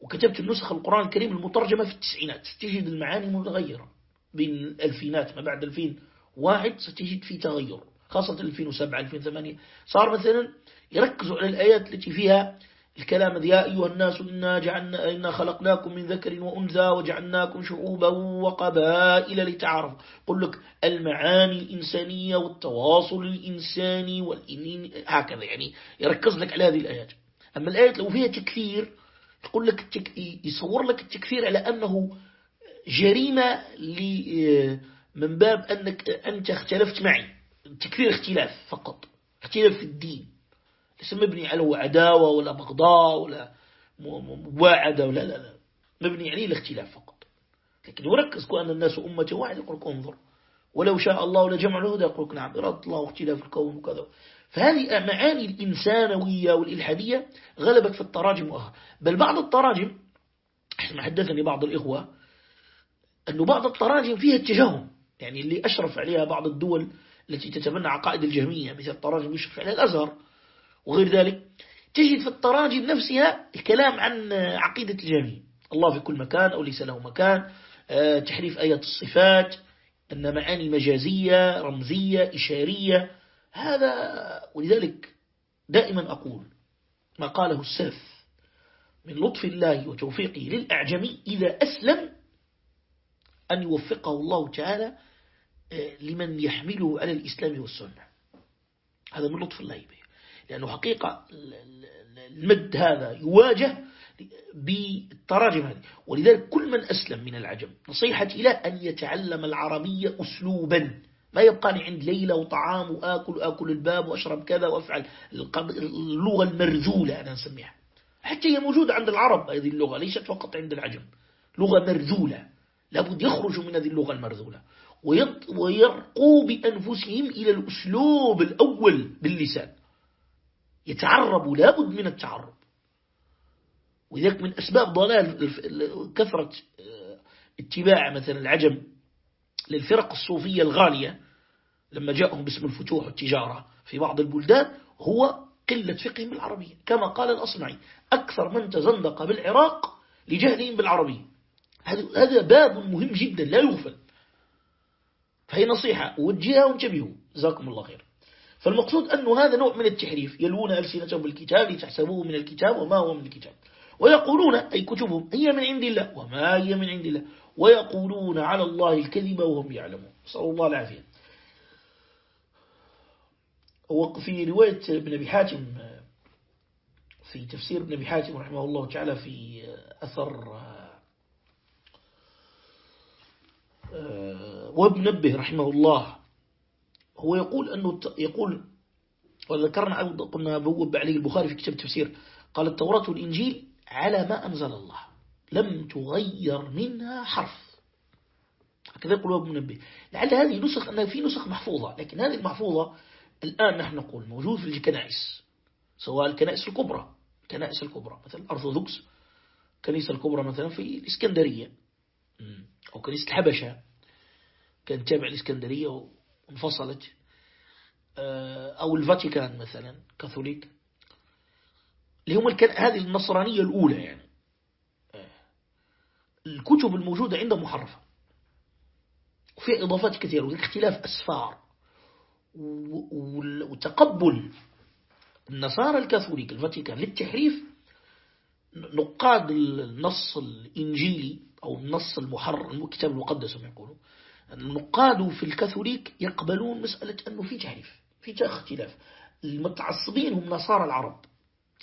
وكتبت النسخ القرآن الكريم المترجمة في التسعينات ستجد المعاني متغيرة. بين الألفينات ما بعد 2001 ستجد في تغير خاصة 2007 2008 صار مثلا يركزوا على الآيات التي فيها الكلام يا أيها الناس إنا, جعلنا إنا خلقناكم من ذكر وأنثى وجعلناكم شعوبا وقبائل لتعارفوا. قل لك المعاني الإنسانية والتواصل الإنساني والإنين هكذا يعني يركز لك على هذه الآيات. أما الآيات لو فيها تكثير يقول لك يصور لك التكفير على أنه جريمة من باب أنك أنت اختلفت معي. التكفير اختلاف فقط. اختلاف في الدين. ليس مبني على عداوة ولا بغضاء ولا مواعدة ولا لا لا. مبني عليه الاختلاف فقط. لكن يركز أن الناس أمة واحد يقول لك انظر. ولو شاء الله لجمع الهدى يقول لك نعم إرادة الله واختلاف الكون وكذا. فهذه معاني الإنسانوية والإلحادية غلبت في التراجم وأخر بل بعض التراجم حدثني بعض الإخوة أنه بعض التراجم فيها التجهم يعني اللي أشرف عليها بعض الدول التي تتبنى عقائد الجهمية مثل التراجم يشرف عليها الأزهر. وغير ذلك تجد في التراجم نفسها الكلام عن عقيدة الجميع الله في كل مكان أو ليس له مكان آه، تحريف آيات الصفات أن معاني مجازية رمزية إشارية هذا ولذلك دائما أقول ما قاله السلف من لطف الله وتوفيقه للأعجمي إذا أسلم أن يوفقه الله تعالى آه، لمن يحمله على الإسلام والسنة. هذا من لطف الله به. لأنه حقيقة المد هذا يواجه بالتراجم هذه. ولذلك كل من أسلم من العجم نصيحتي له أن يتعلم العربية أسلوبا. ما يبقاني عند ليلة وطعام وآكل وآكل الباب وأشرب كذا وأفعل. اللغة المرذولة أنا نسميها حتى هي موجودة عند العرب هذه اللغة ليست فقط عند العجم. لغة مرذولة لابد يخرجوا من هذه اللغة المرذولة ويرقوا بأنفسهم إلى الأسلوب الأول باللسان. يتعرب لابد من التعرب. وذلك من أسباب ضلال كثرة آه، اتباع مثلا العجم للفرق الصوفية الغالية لما جاءهم باسم الفتوح والتجارة في بعض البلدان هو قلة فقههم بالعربية كما قال الأصمعي أكثر من تزندق بالعراق لجهلهم بالعربية. هذا باب مهم جدا لا يغفل. فهي نصيحة وجهها وانتبهوا. جزاكم الله خير فالمقصود أنه هذا نوع من التحريف يلون ألسنتهم بالكتاب لتحسبوه من الكتاب وما هو من الكتاب. ويقولون أي كتبهم هي من عند الله وما هي من عند الله. ويقولون على الله الكذب وهم يعلمون. صلى الله العافية. وفي رواية ابن أبي حاتم في تفسير ابن أبي حاتم رحمه الله تعالى في أثر وابن نبه رحمه الله. هو يقول أنه يقول وذكرنا قلنا بوب عليه البخاري في كتاب التفسير قال التوراة والإنجيل على ما أنزل الله لم تغير منها حرف. هكذا يقول ابن منبه. لعل هذه نسخ أنها في نسخ محفوظة لكن هذه المحفوظة الآن نحن نقول موجود في الكنائس سواء الكنائس الكبرى الكنائس الكبرى مثلا الأرثوذكس كنيسة الكبرى مثلا في الإسكندرية أو كنيسة الحبشة كانت تابع الإسكندرية وانفصلت آه، أو الفاتيكان مثلا كاثوليك. اللي هم هذه النصرانية الأولى يعني. آه، الكتب الموجودة عندهم محرفة. وفي إضافات كثيرة واختلاف أسفار. وتقبل النصارى الكاثوليك الفاتيكان للتحريف نقاد النص الإنجيلي أو النص المحرر الكتاب المقدس هم يقولون النقاد في الكاثوليك يقبلون مسألة أنه في تحريف في اختلاف. المتعصبين هم نصارى العرب.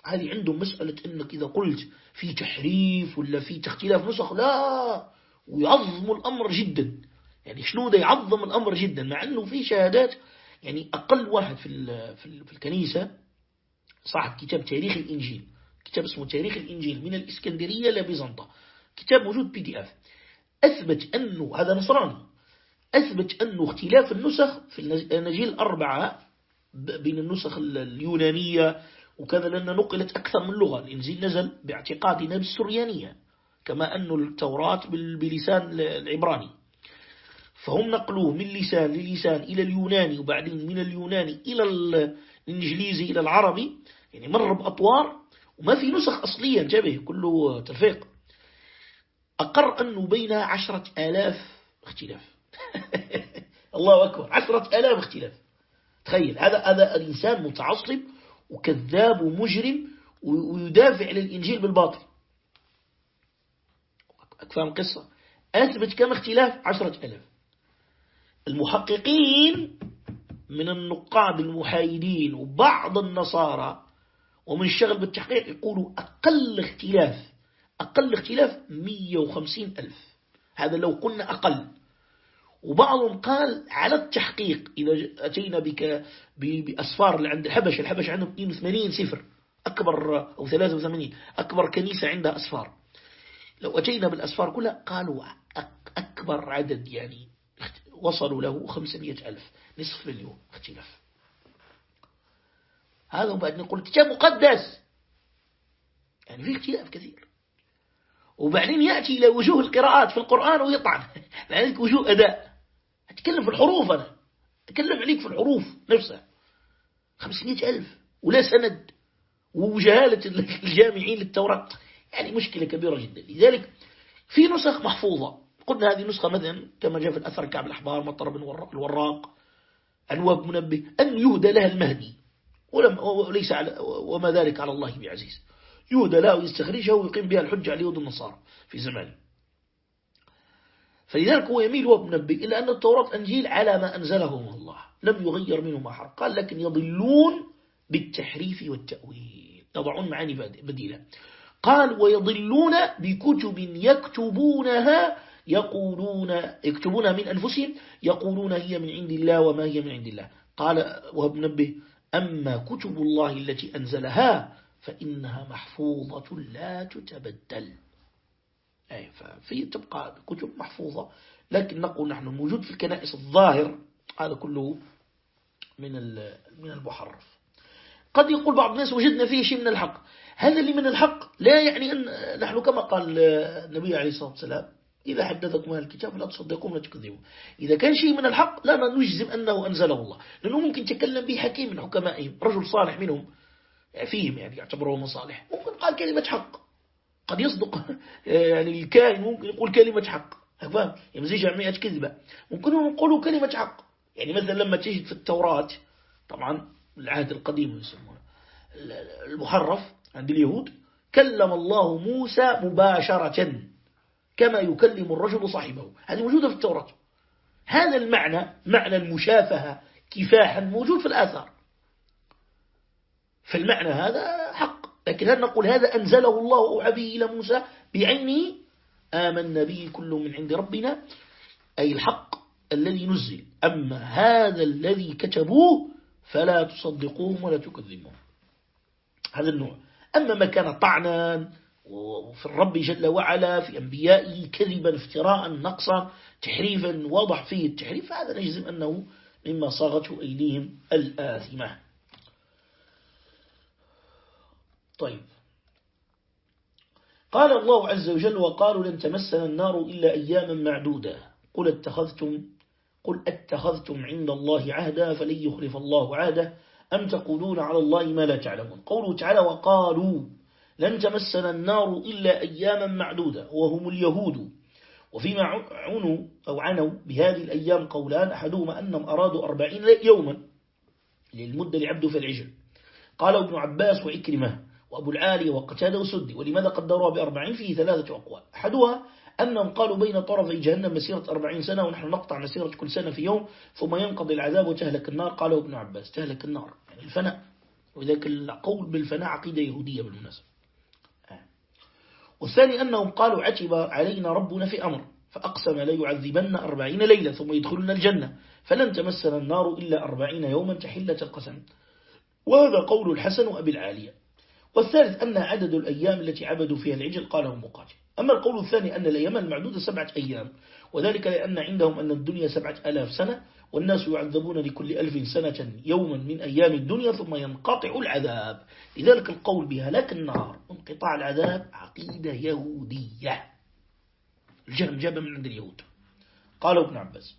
هذه عندهم مسألة أنك إذا قلت في تحريف ولا في اختلاف نسخ لا ويعظم الأمر جدا. يعني شنو ده يعظم الأمر جدا؟ مع أنه في شهادات يعني أقل واحد في في الكنيسة صاحب كتاب تاريخ الإنجيل. كتاب اسمه تاريخ الإنجيل من الإسكندرية لبيزنطة. كتاب موجود بي دي إف. أثبت أنه هذا نصراني. أثبت أنه اختلاف النسخ في الأناجيل الأربعة بين النسخ اليونانية وكذا لأن نقلت أكثر من لغة. الإنجيل نزل باعتقادنا بالسريانية كما أن التوراة بلسان العبراني. فهم نقلوه من لسان للسان إلى اليوناني وبعدين من اليوناني إلى الإنجليزي إلى العربي. يعني مر بأطوار وما في نسخ أصلية. انتبه كله تلفيق أقر أنه بين عشرة آلاف اختلاف. الله أكبر. عشرة آلاف اختلاف. تخيل هذا هذا الإنسان متعصب وكذاب ومجرم ويدافع للإنجيل بالباطل. أكفام قصة. أثبت كم اختلاف؟ عشرة ألاف. المحققين من النقاد المحايدين وبعض النصارى ومن الشغل بالتحقيق يقولوا أقل اختلاف أقل اختلاف 150 ألف. هذا لو قلنا أقل. وبعضهم قال على التحقيق إذا أتينا بك بأسفار اللي عند الحبش الحبش عندهم 82 سفر أكبر أو 83 أكبر كنيسة عندها أسفار. لو أتينا بالأسفار كلها قالوا أكبر عدد يعني وصلوا له 500 ألف نصف مليون اختلاف. هذا بعد نقول كتاب مقدس. يعني في اختلاف كثير. وبعدين يأتي إلى وجوه القراءات في القرآن ويطعن. لأنك وجوه أداء. أتكلم في الحروف أنا. أتكلم عليك في الحروف نفسها. خمسمائة ألف ولا سند وجهالة الجامعين للتوراة. يعني مشكلة كبيرة جدا. لذلك في نسخ محفوظة. قلنا هذه نسخة مثلا كما جاء في الأثر كعب الأحبار مطر بن الوراق أنواب منبه أن يهدى لها المهدي. ولم وليس على وما ذلك على الله بعزيز. يهدى له ويستخرجها ويقيم بها الحجة على يهود النصارى في زمانه فلذلك هو يميل وابنبي إلى أن التوراة أنجيل على ما أنزله الله. لم يغير منه ما حرق قال لكن يضلون بالتحريف والتأويل. يضعون معاني بديلة. قال ويضلون بكتب يكتبونها يقولون يكتبونها من أنفسهم يقولون هي من عند الله وما هي من عند الله. قال وهب نبه أما كتب الله التي أنزلها فإنها محفوظة لا تتبدل. أي ففي تبقى كتب محفوظة لكن نقول نحن موجود في الكنائس الظاهر هذا كله من من المحرف. قد يقول بعض الناس وجدنا فيه شيء من الحق. هذا اللي من الحق لا يعني أن نحن كما قال النبي عليه الصلاة والسلام إذا حدثكم أهل الكتاب لا تصدقون ولا تكذبون إذا كان شيء من الحق لا نجزم أنه أنزله الله. لأنه ممكن تكلم به حكيم من حكمائهم رجل صالح منهم فيهم يعني يعتبره مصالح ممكن قال كلمة حق. قد يصدق. يعني الكائن ممكن يقول كلمة حق. فاهم؟ يمزيج يعني مئة كذبة. ممكن يقولوا كلمة حق. يعني مثلا لما تجد في التوراة طبعا العهد القديم يسمونه. المحرف عند اليهود كلم الله موسى مباشرة كما يكلم الرجل صاحبه. هذه موجودة في التوراة. هذا المعنى معنى المشافهة كفاحا موجود في الآثار. فالمعنى هذا حق. لكن هل نقول هذا أنزله الله به إلى موسى بعينه آمن به كل من عند ربنا أي الحق الذي نزل. أما هذا الذي كتبوه فلا تصدقوهم ولا تكذبوهم هذا النوع. أما ما كان طعنا وفي الرب جل وعلا في أنبيائه كذبا افتراء نقصا تحريفا واضح فيه التحريف هذا نجزم أنه مما صاغته أيديهم الآثمة. طيب. قال الله عز وجل وقالوا لن تمسنا النار إلا أياما معدودة. قل اتخذتم قل اتخذتم عند الله عهدا فلن يخلف الله عهده. أم تقولون على الله ما لا تعلمون؟ قوله تعالى وقالوا لن تمسنا النار إلا أياما معدودة وهم اليهود. وفيما عنوا أو عنوا بهذه الأيام قولان أحدهما أنهم أرادوا أربعين يوما للمدة لعبد في العجل قال ابن عباس وإكرمة وأبو العالي وقتاده وسدي ولماذا قدروها بأربعين؟ فيه ثلاثة أقوال. أحدها أنهم قالوا بين طرفي جهنم مسيرة أربعين سنة ونحن نقطع مسيرة كل سنة في يوم ثم ينقضي العذاب وتهلك النار قاله ابن عباس. تهلك النار يعني الفناء. وذلك القول بالفناء عقيدة يهودية بالمناسبة. والثاني أنهم قالوا عتب علينا ربنا في أمر فأقسم لا يعذبن أربعين ليلة ثم يدخلنا الجنة فلن تمسنا النار إلا أربعين يوما تحلة القسم. وهذا قول الحسن وأبي العالية. والثالث أن عدد الأيام التي عبدوا فيها العجل قاله مقاتل. أما القول الثاني أن الأيام المعدودة سبعة أيام وذلك لأن عندهم أن الدنيا سبعة ألاف سنة والناس يعذبون لكل ألف سنة يوما من أيام الدنيا ثم ينقطع العذاب. لذلك القول بهلاك النار انقطاع العذاب عقيدة يهودية. الجهم جاب من عند اليهود. قال ابن عباس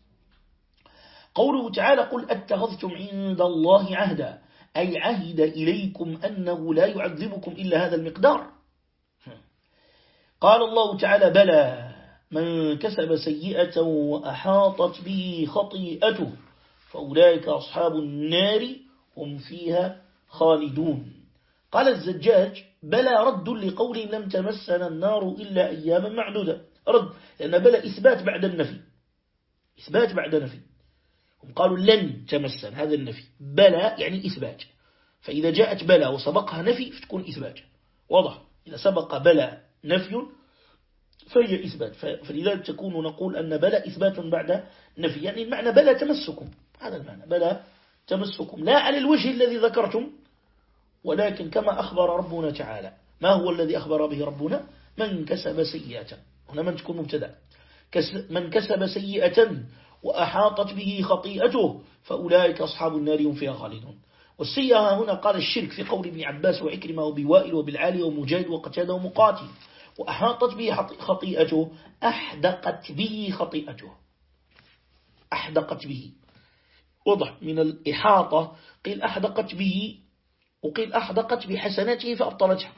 قوله تعالى قل أتخذتم عند الله عهدا. أي عهد إليكم أنه لا يعذبكم إلا هذا المقدار. قال الله تعالى بلى من كسب سيئة وأحاطت به خطيئته فأولئك أصحاب النار هم فيها خالدون. قال الزجاج بلى رد لقول لم تمسنا النار إلا أياما معدودة. رد لأن بلى إثبات بعد النفي. إثبات بعد نفي. قالوا لن تمسنا هذا النفي. بلى يعني إثبات فإذا جاءت بلى وسبقها نفي فتكون إثبات. واضح. إذا سبق بلى نفي فهي إثبات. فلذلك تكون نقول أن بلى إثبات بعد نفي. يعني المعنى بلى تمسكم. هذا المعنى. بلى تمسكم. لا على الوجه الذي ذكرتم ولكن كما أخبر ربنا تعالى. ما هو الذي أخبر به ربنا؟ من كسب سيئة. هنا من تكون مبتدأ. من كسب سيئة وأحاطت به خطيئته فأولئك أصحاب النار هم فيها خالدون. والسيئة هنا قال الشرك في قول ابن عباس وعكرمة وبوائل وبالعالي ومجاهد وقتادة ومقاتل. وأحاطت به خطيئته أحدقت به خطيئته. أحدقت به. وضح من الإحاطة قيل أحدقت به وقيل أحدقت بحسناته فأبطلتها.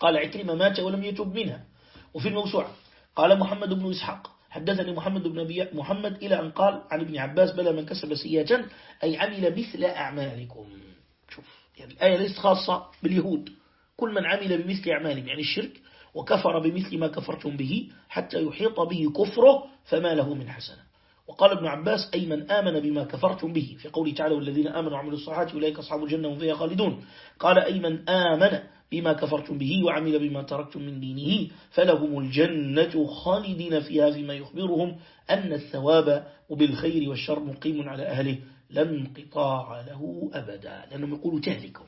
قال عكرمة مات ولم يتب منها. وفي الموسوعة قال محمد بن إسحاق حدثني محمد بن نبي محمد إلى أن قال عن ابن عباس بلا من كسب سيئة أي عمل مثل أعمالكم. شوف يعني الآية ليست خاصة باليهود. كل من عمل بمثل أعمالهم يعني الشرك وكفر بمثل ما كفرتم به حتى يحيط به كفره فما له من حسنة. وقال ابن عباس أي من آمن بما كفرتم به في قوله تعالى والذين آمنوا وعملوا الصحات أولئك أصحاب الجنة هم فيها خالدون. قال أي من آمن بما كفرتم به وعمل بما تركتم من دينه فلهم الجنة خالدين فيها فيما يخبرهم أن الثواب وبالخير والشر مقيم على أهله لا انقطاع له أبدا. لأنهم يقولوا تهلكوا.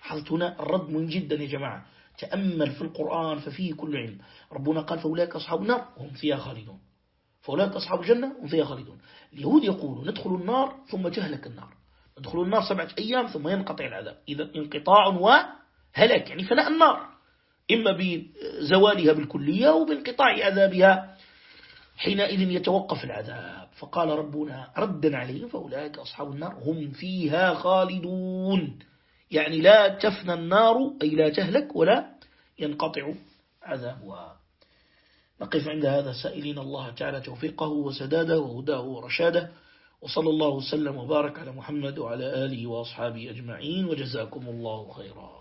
حظت هنا الرد من جدا يا جماعة. تأمل في القرآن ففيه كل علم. ربنا قال فأولئك أصحاب النار هم فيها خالدون. فأولئك أصحاب الجنة هم فيها خالدون. اليهود يقولوا ندخل النار ثم تهلك النار. يدخلون النار سبعة أيام ثم ينقطع العذاب. إذا انقطاع وهلك يعني فناء النار. إما بزوالها بالكلية أو بانقطاع عذابها حينئذ يتوقف العذاب. فقال ربنا ردا عليهم فأولئك أصحاب النار هم فيها خالدون. يعني لا تفنى النار أي لا تهلك ولا ينقطع عذابها. نقف عند هذا سائلين. الله تعالى توفيقه وسداده وهداه ورشاده. وصلى الله وسلم وبارك على محمد وعلى آله وأصحابه أجمعين. وجزاكم الله خيرا.